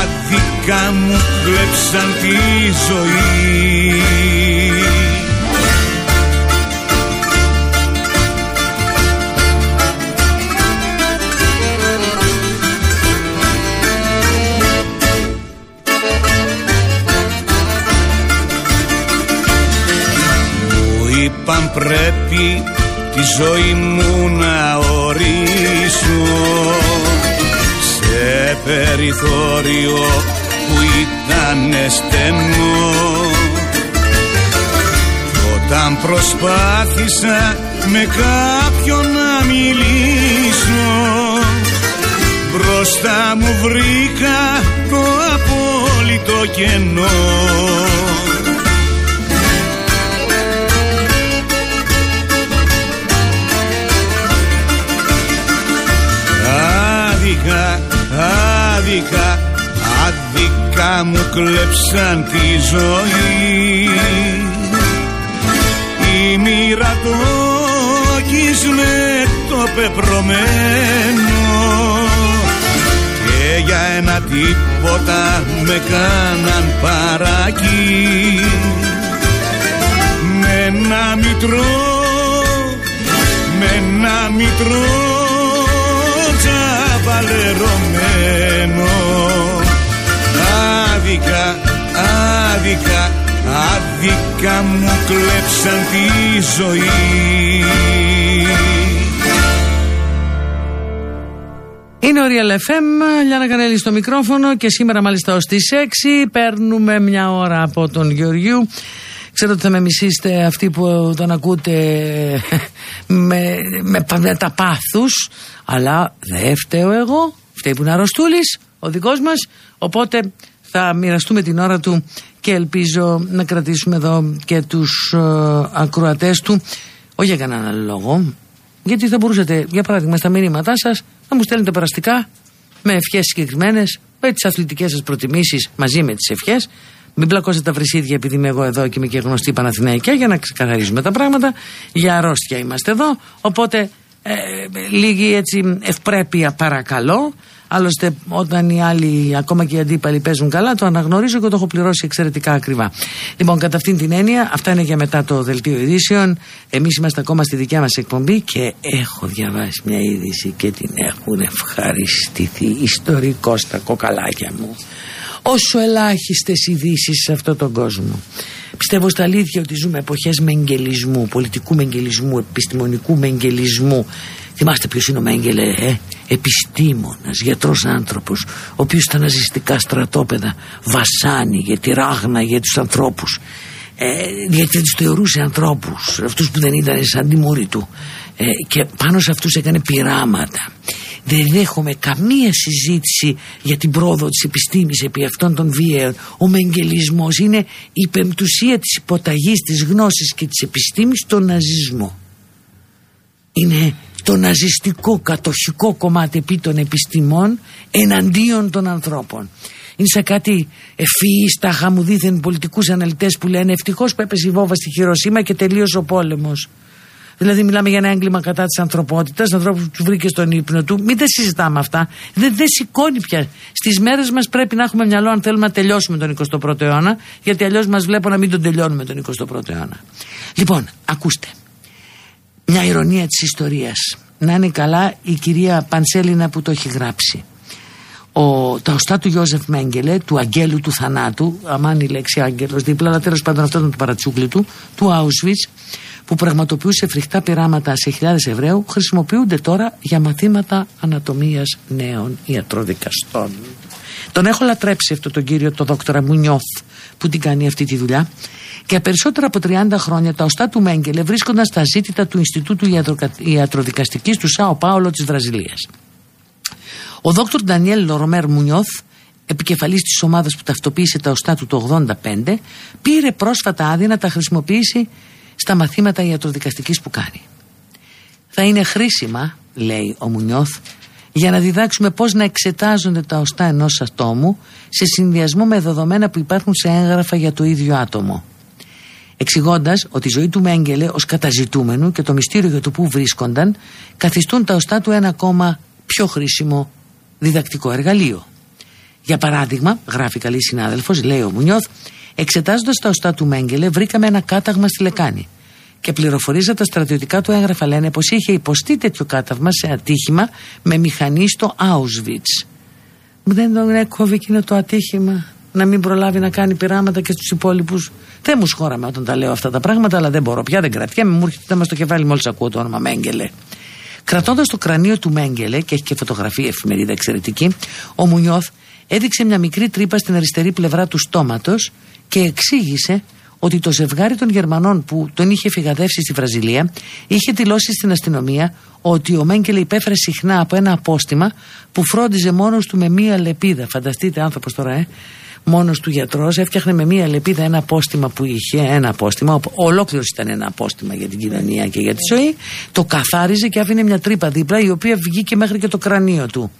άδικα μου κλέψαν τη ζωή. Είπαν πρέπει τη ζωή μου να ορίσω σε περιθώριο που ήταν στενό. Όταν προσπάθησα με κάποιον να μιλήσω μπροστά μου βρήκα το απόλυτο κενό άδικα, άδικα, άδικα μου κλέψαν τη ζωή. Η μοίρα το με το πεπρωμένο και για ένα τίποτα με κάναν παρακεί με ένα μητρό με ένα μητρό φαλερωμένο άδικα, άδικα, άδικα μου κλέψαν τη ζωή. Είναι ο Real FM, Λιάννα Κανέλη στο μικρόφωνο και σήμερα μάλιστα ως τις 6 παίρνουμε μια ώρα από τον Γεωργιού Ξέρω ότι θα με μισήσετε αυτοί που τον ακούτε με, με, με τα πάθους αλλά δεν φταίω εγώ, φταίει που είναι αρρωστούλης ο δικός μας, οπότε θα μοιραστούμε την ώρα του και ελπίζω να κρατήσουμε εδώ και τους ε, ακροατές του. Όχι για κανέναν λόγο γιατί θα μπορούσατε για παράδειγμα στα μηνύματά σας να μου στέλνετε περαστικά με ευχές συγκεκριμένες, με τις αθλητικές σας προτιμήσεις μαζί με τις ευχές. Μην πλακώσετε τα βρυσίδια επειδή είμαι εγώ εδώ και είμαι και γνωστή Παναθηναϊκή για να ξεκαθαρίζουμε τα πράγματα. Για αρρώστια είμαστε εδώ. Οπότε ε, λίγη έτσι ευπρέπεια παρακαλώ. Άλλωστε, όταν οι άλλοι, ακόμα και οι αντίπαλοι, παίζουν καλά, το αναγνωρίζω και το έχω πληρώσει εξαιρετικά ακριβά. Λοιπόν, κατά αυτήν την έννοια, αυτά είναι για μετά το δελτίο ειδήσεων. Εμείς είμαστε ακόμα στη δικιά μας εκπομπή και έχω διαβάσει μια είδηση και την έχουν ευχαριστηθεί ιστορικό στα κοκαλάκια μου. Όσο ελάχιστες ειδήσεις σε αυτόν τον κόσμο. Πιστεύω στα αλήθεια ότι ζούμε εποχές μεγγελισμού, πολιτικού μεγγελισμού, επιστημονικού μεγγελισμού. Θυμάστε ποιος είναι ο Μέγκελε, ε; επιστήμονας, γιατρός άνθρωπος, ο οποίος στα ναζιστικά στρατόπεδα βασάνει για τη ράγνα για τους ανθρώπους. Ε, γιατί δεν του θεωρούσε ανθρώπους, αυτούς που δεν ήταν σαν τη μούρη του. Ε, και πάνω σε αυτούς έκανε πειράματα. Δεν δέχομαι καμία συζήτηση για την πρόοδο της επιστήμης επί αυτών των βίαιων. Ο μεγγελισμός είναι η πεμπτουσία της υποταγής της γνώσης και της επιστήμης στον ναζισμό. Είναι το ναζιστικό κατοχικό κομμάτι επί των επιστημών εναντίον των ανθρώπων. Είναι σαν κάτι ευφυεί στα χαμουδίθεν πολιτικούς αναλυτές που λένε Ευτυχώς που έπεσε η βόβα στη Χειροσύμα και τελείωσε ο πόλεμος. Δηλαδή, μιλάμε για ένα έγκλημα κατά της ανθρωπότητας, ανθρώπου που του βρήκε στον ύπνο του. Μην τα συζητάμε αυτά. Δεν, δεν σηκώνει πια. Στις μέρες μας πρέπει να έχουμε μυαλό αν θέλουμε να τελειώσουμε τον 21ο αιώνα, γιατί αλλιώς μας βλέπω να μην τον τελειώνουμε τον 21ο αιώνα. Λοιπόν, ακούστε. Μια ηρωνία της ιστορίας. Να είναι καλά η κυρία Πανσέλινα που το έχει γράψει. Ο, τα οστά του Γιώζεφ Μέγκελε, του αγγέλου του θανάτου, αμάν η λέξη άγγελος δίπλα, αλλά τέλος πάντων αυτό ήταν το παρατσούκλι του, του Auschwitz, που πραγματοποιούσε φρικτά πειράματα σε χιλιάδες Εβραίου χρησιμοποιούνται τώρα για μαθήματα ανατομίας νέων ιατροδικαστών. Τον έχω λατρέψει αυτό τον κύριο, τον δόκτωρα Μουνιώθ, που την κάνει αυτή τη δουλειά. Και περισσότερα από 30 χρόνια τα οστά του Μέγκελε βρίσκονταν στα ζήτητα του Ινστιτούτου Ιατροδικαστικής του Σάο Πάολο της Βραζιλίας. Ο δόκτωρ Ντανιέλ Λορομέρ Μουνιώθ επικεφαλής της ομάδας που ταυτοποίησε τα οστά του το 85, πήρε πρόσφατα άδεια να τα χρησιμοποιήσει στα μαθήματα ιατροδικαστικής που κάνει. Θα είναι χρήσιμα, λέει ο Μουνιώθ, για να διδάξουμε πώς να εξετάζονται τα οστά ενός ατόμου σε συνδυασμό με δεδομένα που υπάρχουν σε έγγραφα για το ίδιο άτομο. Εξηγώντας ότι η ζωή του Μέγκελε ως καταζητούμενου και το μυστήριο για το που βρίσκονταν καθιστούν τα οστά του ένα ακόμα πιο χρήσιμο διδακτικό εργαλείο. Για παράδειγμα, γράφει καλή συνάδελφος, λέει ο Μουνιώθ, Εξετάζοντας τα οστά του Μέγκελε, βρήκαμε ένα κάταγμα στη λεκάνη. Και πληροφορίζα τα στρατιωτικά του έγγραφα λένε πως είχε υποστεί τέτοιο κάταγμα σε ατύχημα με μηχανή στο Auschwitz. Δεν τον έκοβε εκείνο το ατύχημα να μην προλάβει να κάνει πειράματα και στους υπόλοιπους. Δεν μου σχόραμε όταν τα λέω αυτά τα πράγματα, αλλά δεν μπορώ πια, δεν κρατιέμαι. Μου έρχεται μας στο κεφάλι μόλις ακούω το όνομα Μέγκελε. Κρατώντας το κρανίο του Μέγκελε, και έχει και φωτογραφία εφημερίδα εξαιρετική, ο Μουνιώθ έδειξε μια μικρή τρύπα στην αριστερή πλευρά του στόματος και εξήγησε ότι το ζευγάρι των Γερμανών που τον είχε φυγαδεύσει στη Βραζιλία είχε δηλώσει στην αστυνομία ότι ο Μέγκελε υπέφερε συχνά από ένα απόστημα που φρόντιζε μόνος του με μία λεπίδα. Φανταστείτε άνθρωπος τώρα, ε. Μόνος του γιατρός έφτιαχνε με μία λεπίδα ένα απόστημα που είχε, ένα απόστημα, ολόκληρος ήταν ένα απόστημα για την κοινωνία και για τη ζωή, το καθάριζε και άφηνε μια τρύπα δίπλα η οποία βγήκε μέχρι και το κρανίο του.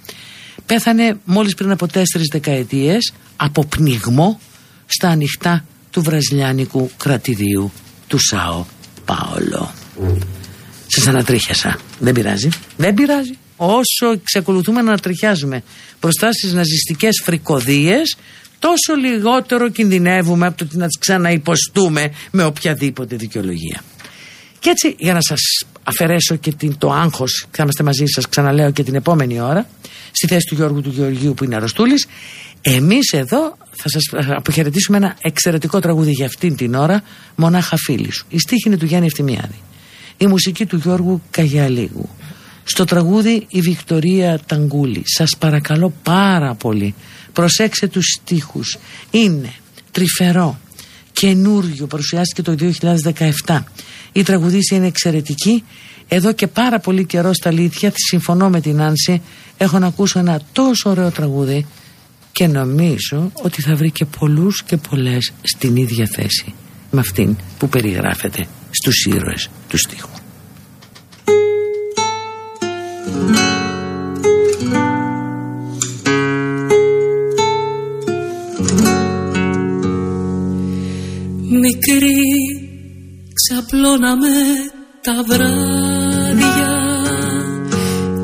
Πέθανε μόλις πριν από τέσσερις δεκαετίες από πνιγμό στα ανοιχτά του βραζιλιάνικου κρατηδίου του Σάο Πάολο. Σας ανατρίχιασα. Δεν πειράζει. Δεν πειράζει. Όσο εξακολουθούμε να ανατριχιάζουμε μπροστά στις ναζιστικές φρικοδίες τόσο λιγότερο κινδυνεύουμε από το να τις ξαναυποστούμε με οποιαδήποτε δικαιολογία. Και έτσι για να σας αφαιρέσω και την, το άγχος θα είμαστε μαζί σας ξαναλέω και την επόμενη ώρα στη θέση του Γιώργου του Γεωργίου που είναι αρρωστούλης εμείς εδώ θα σας αποχαιρετήσουμε ένα εξαιρετικό τραγούδι για αυτήν την ώρα Μονάχα φίλης σου. Η στίχη είναι του Γιάννη Ευθυμιάδη. Η μουσική του Γιώργου Καγιαλίγου. Στο τραγούδι η Βικτωρία Ταγκούλη. Σας παρακαλώ πάρα πολύ. Προσέξτε τους στίχους. Είναι τρυφερό, καινούριο, παρουσιάστηκε το 2017. Η τραγουδίστρια είναι εξαιρετική. Εδώ και πάρα πολύ καιρό στα αλήθεια, συμφωνώ με την Άνση, έχω να ακούσω ένα τόσο ωραίο τραγούδι και νομίζω ότι θα βρει και πολλούς και πολλές στην ίδια θέση με αυτήν που περιγράφεται στους ήρωες του στίχου. Μικρή ξαπλώναμε τα βράδια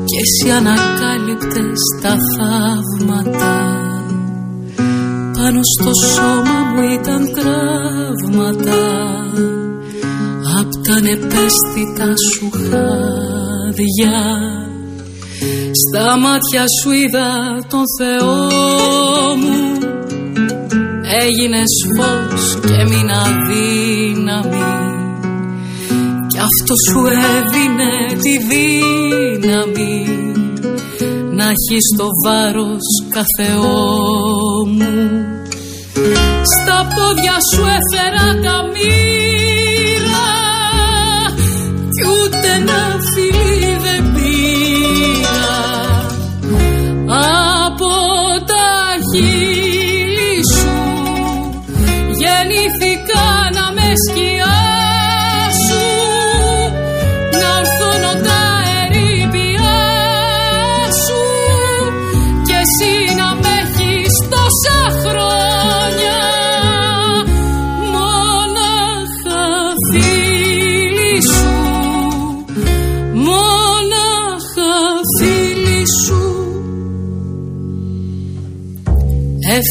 και εσύ ανακάλυπτες τα θαύματα πάνω στο σώμα μου ήταν τραύματα. Απ' τα νεπέστητα σου χάδια. Στα μάτια σου είδα τον Θεό μου. Έγινες φως και μείνα δύναμη Κι αυτό σου έδινε τη δύναμη. Να έχεις το βάρος κάθε μου Στα πόδια σου έφερα τα μοίρα Κι ούτε να φιλί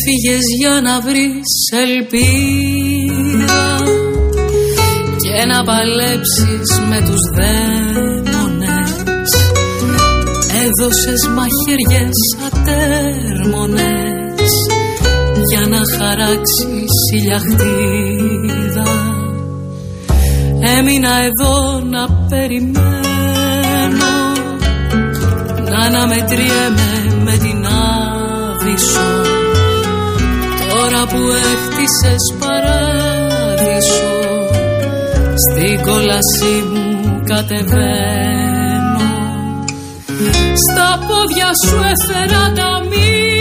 Έφυγες για να βρεις ελπίδα Και να παλέψεις με τους δαίμονες. Έδωσες μαχαιριές ατέρμονες Για να χαράξεις ηλιαχτίδα Έμεινα εδώ να περιμένω Να αναμετριέμαι με την άβυσσο Τώρα που έχτισες παράδεισο. Στην κόλασή μου κατεβαίνω. Στα πόδια σου έφερα τα μοίρα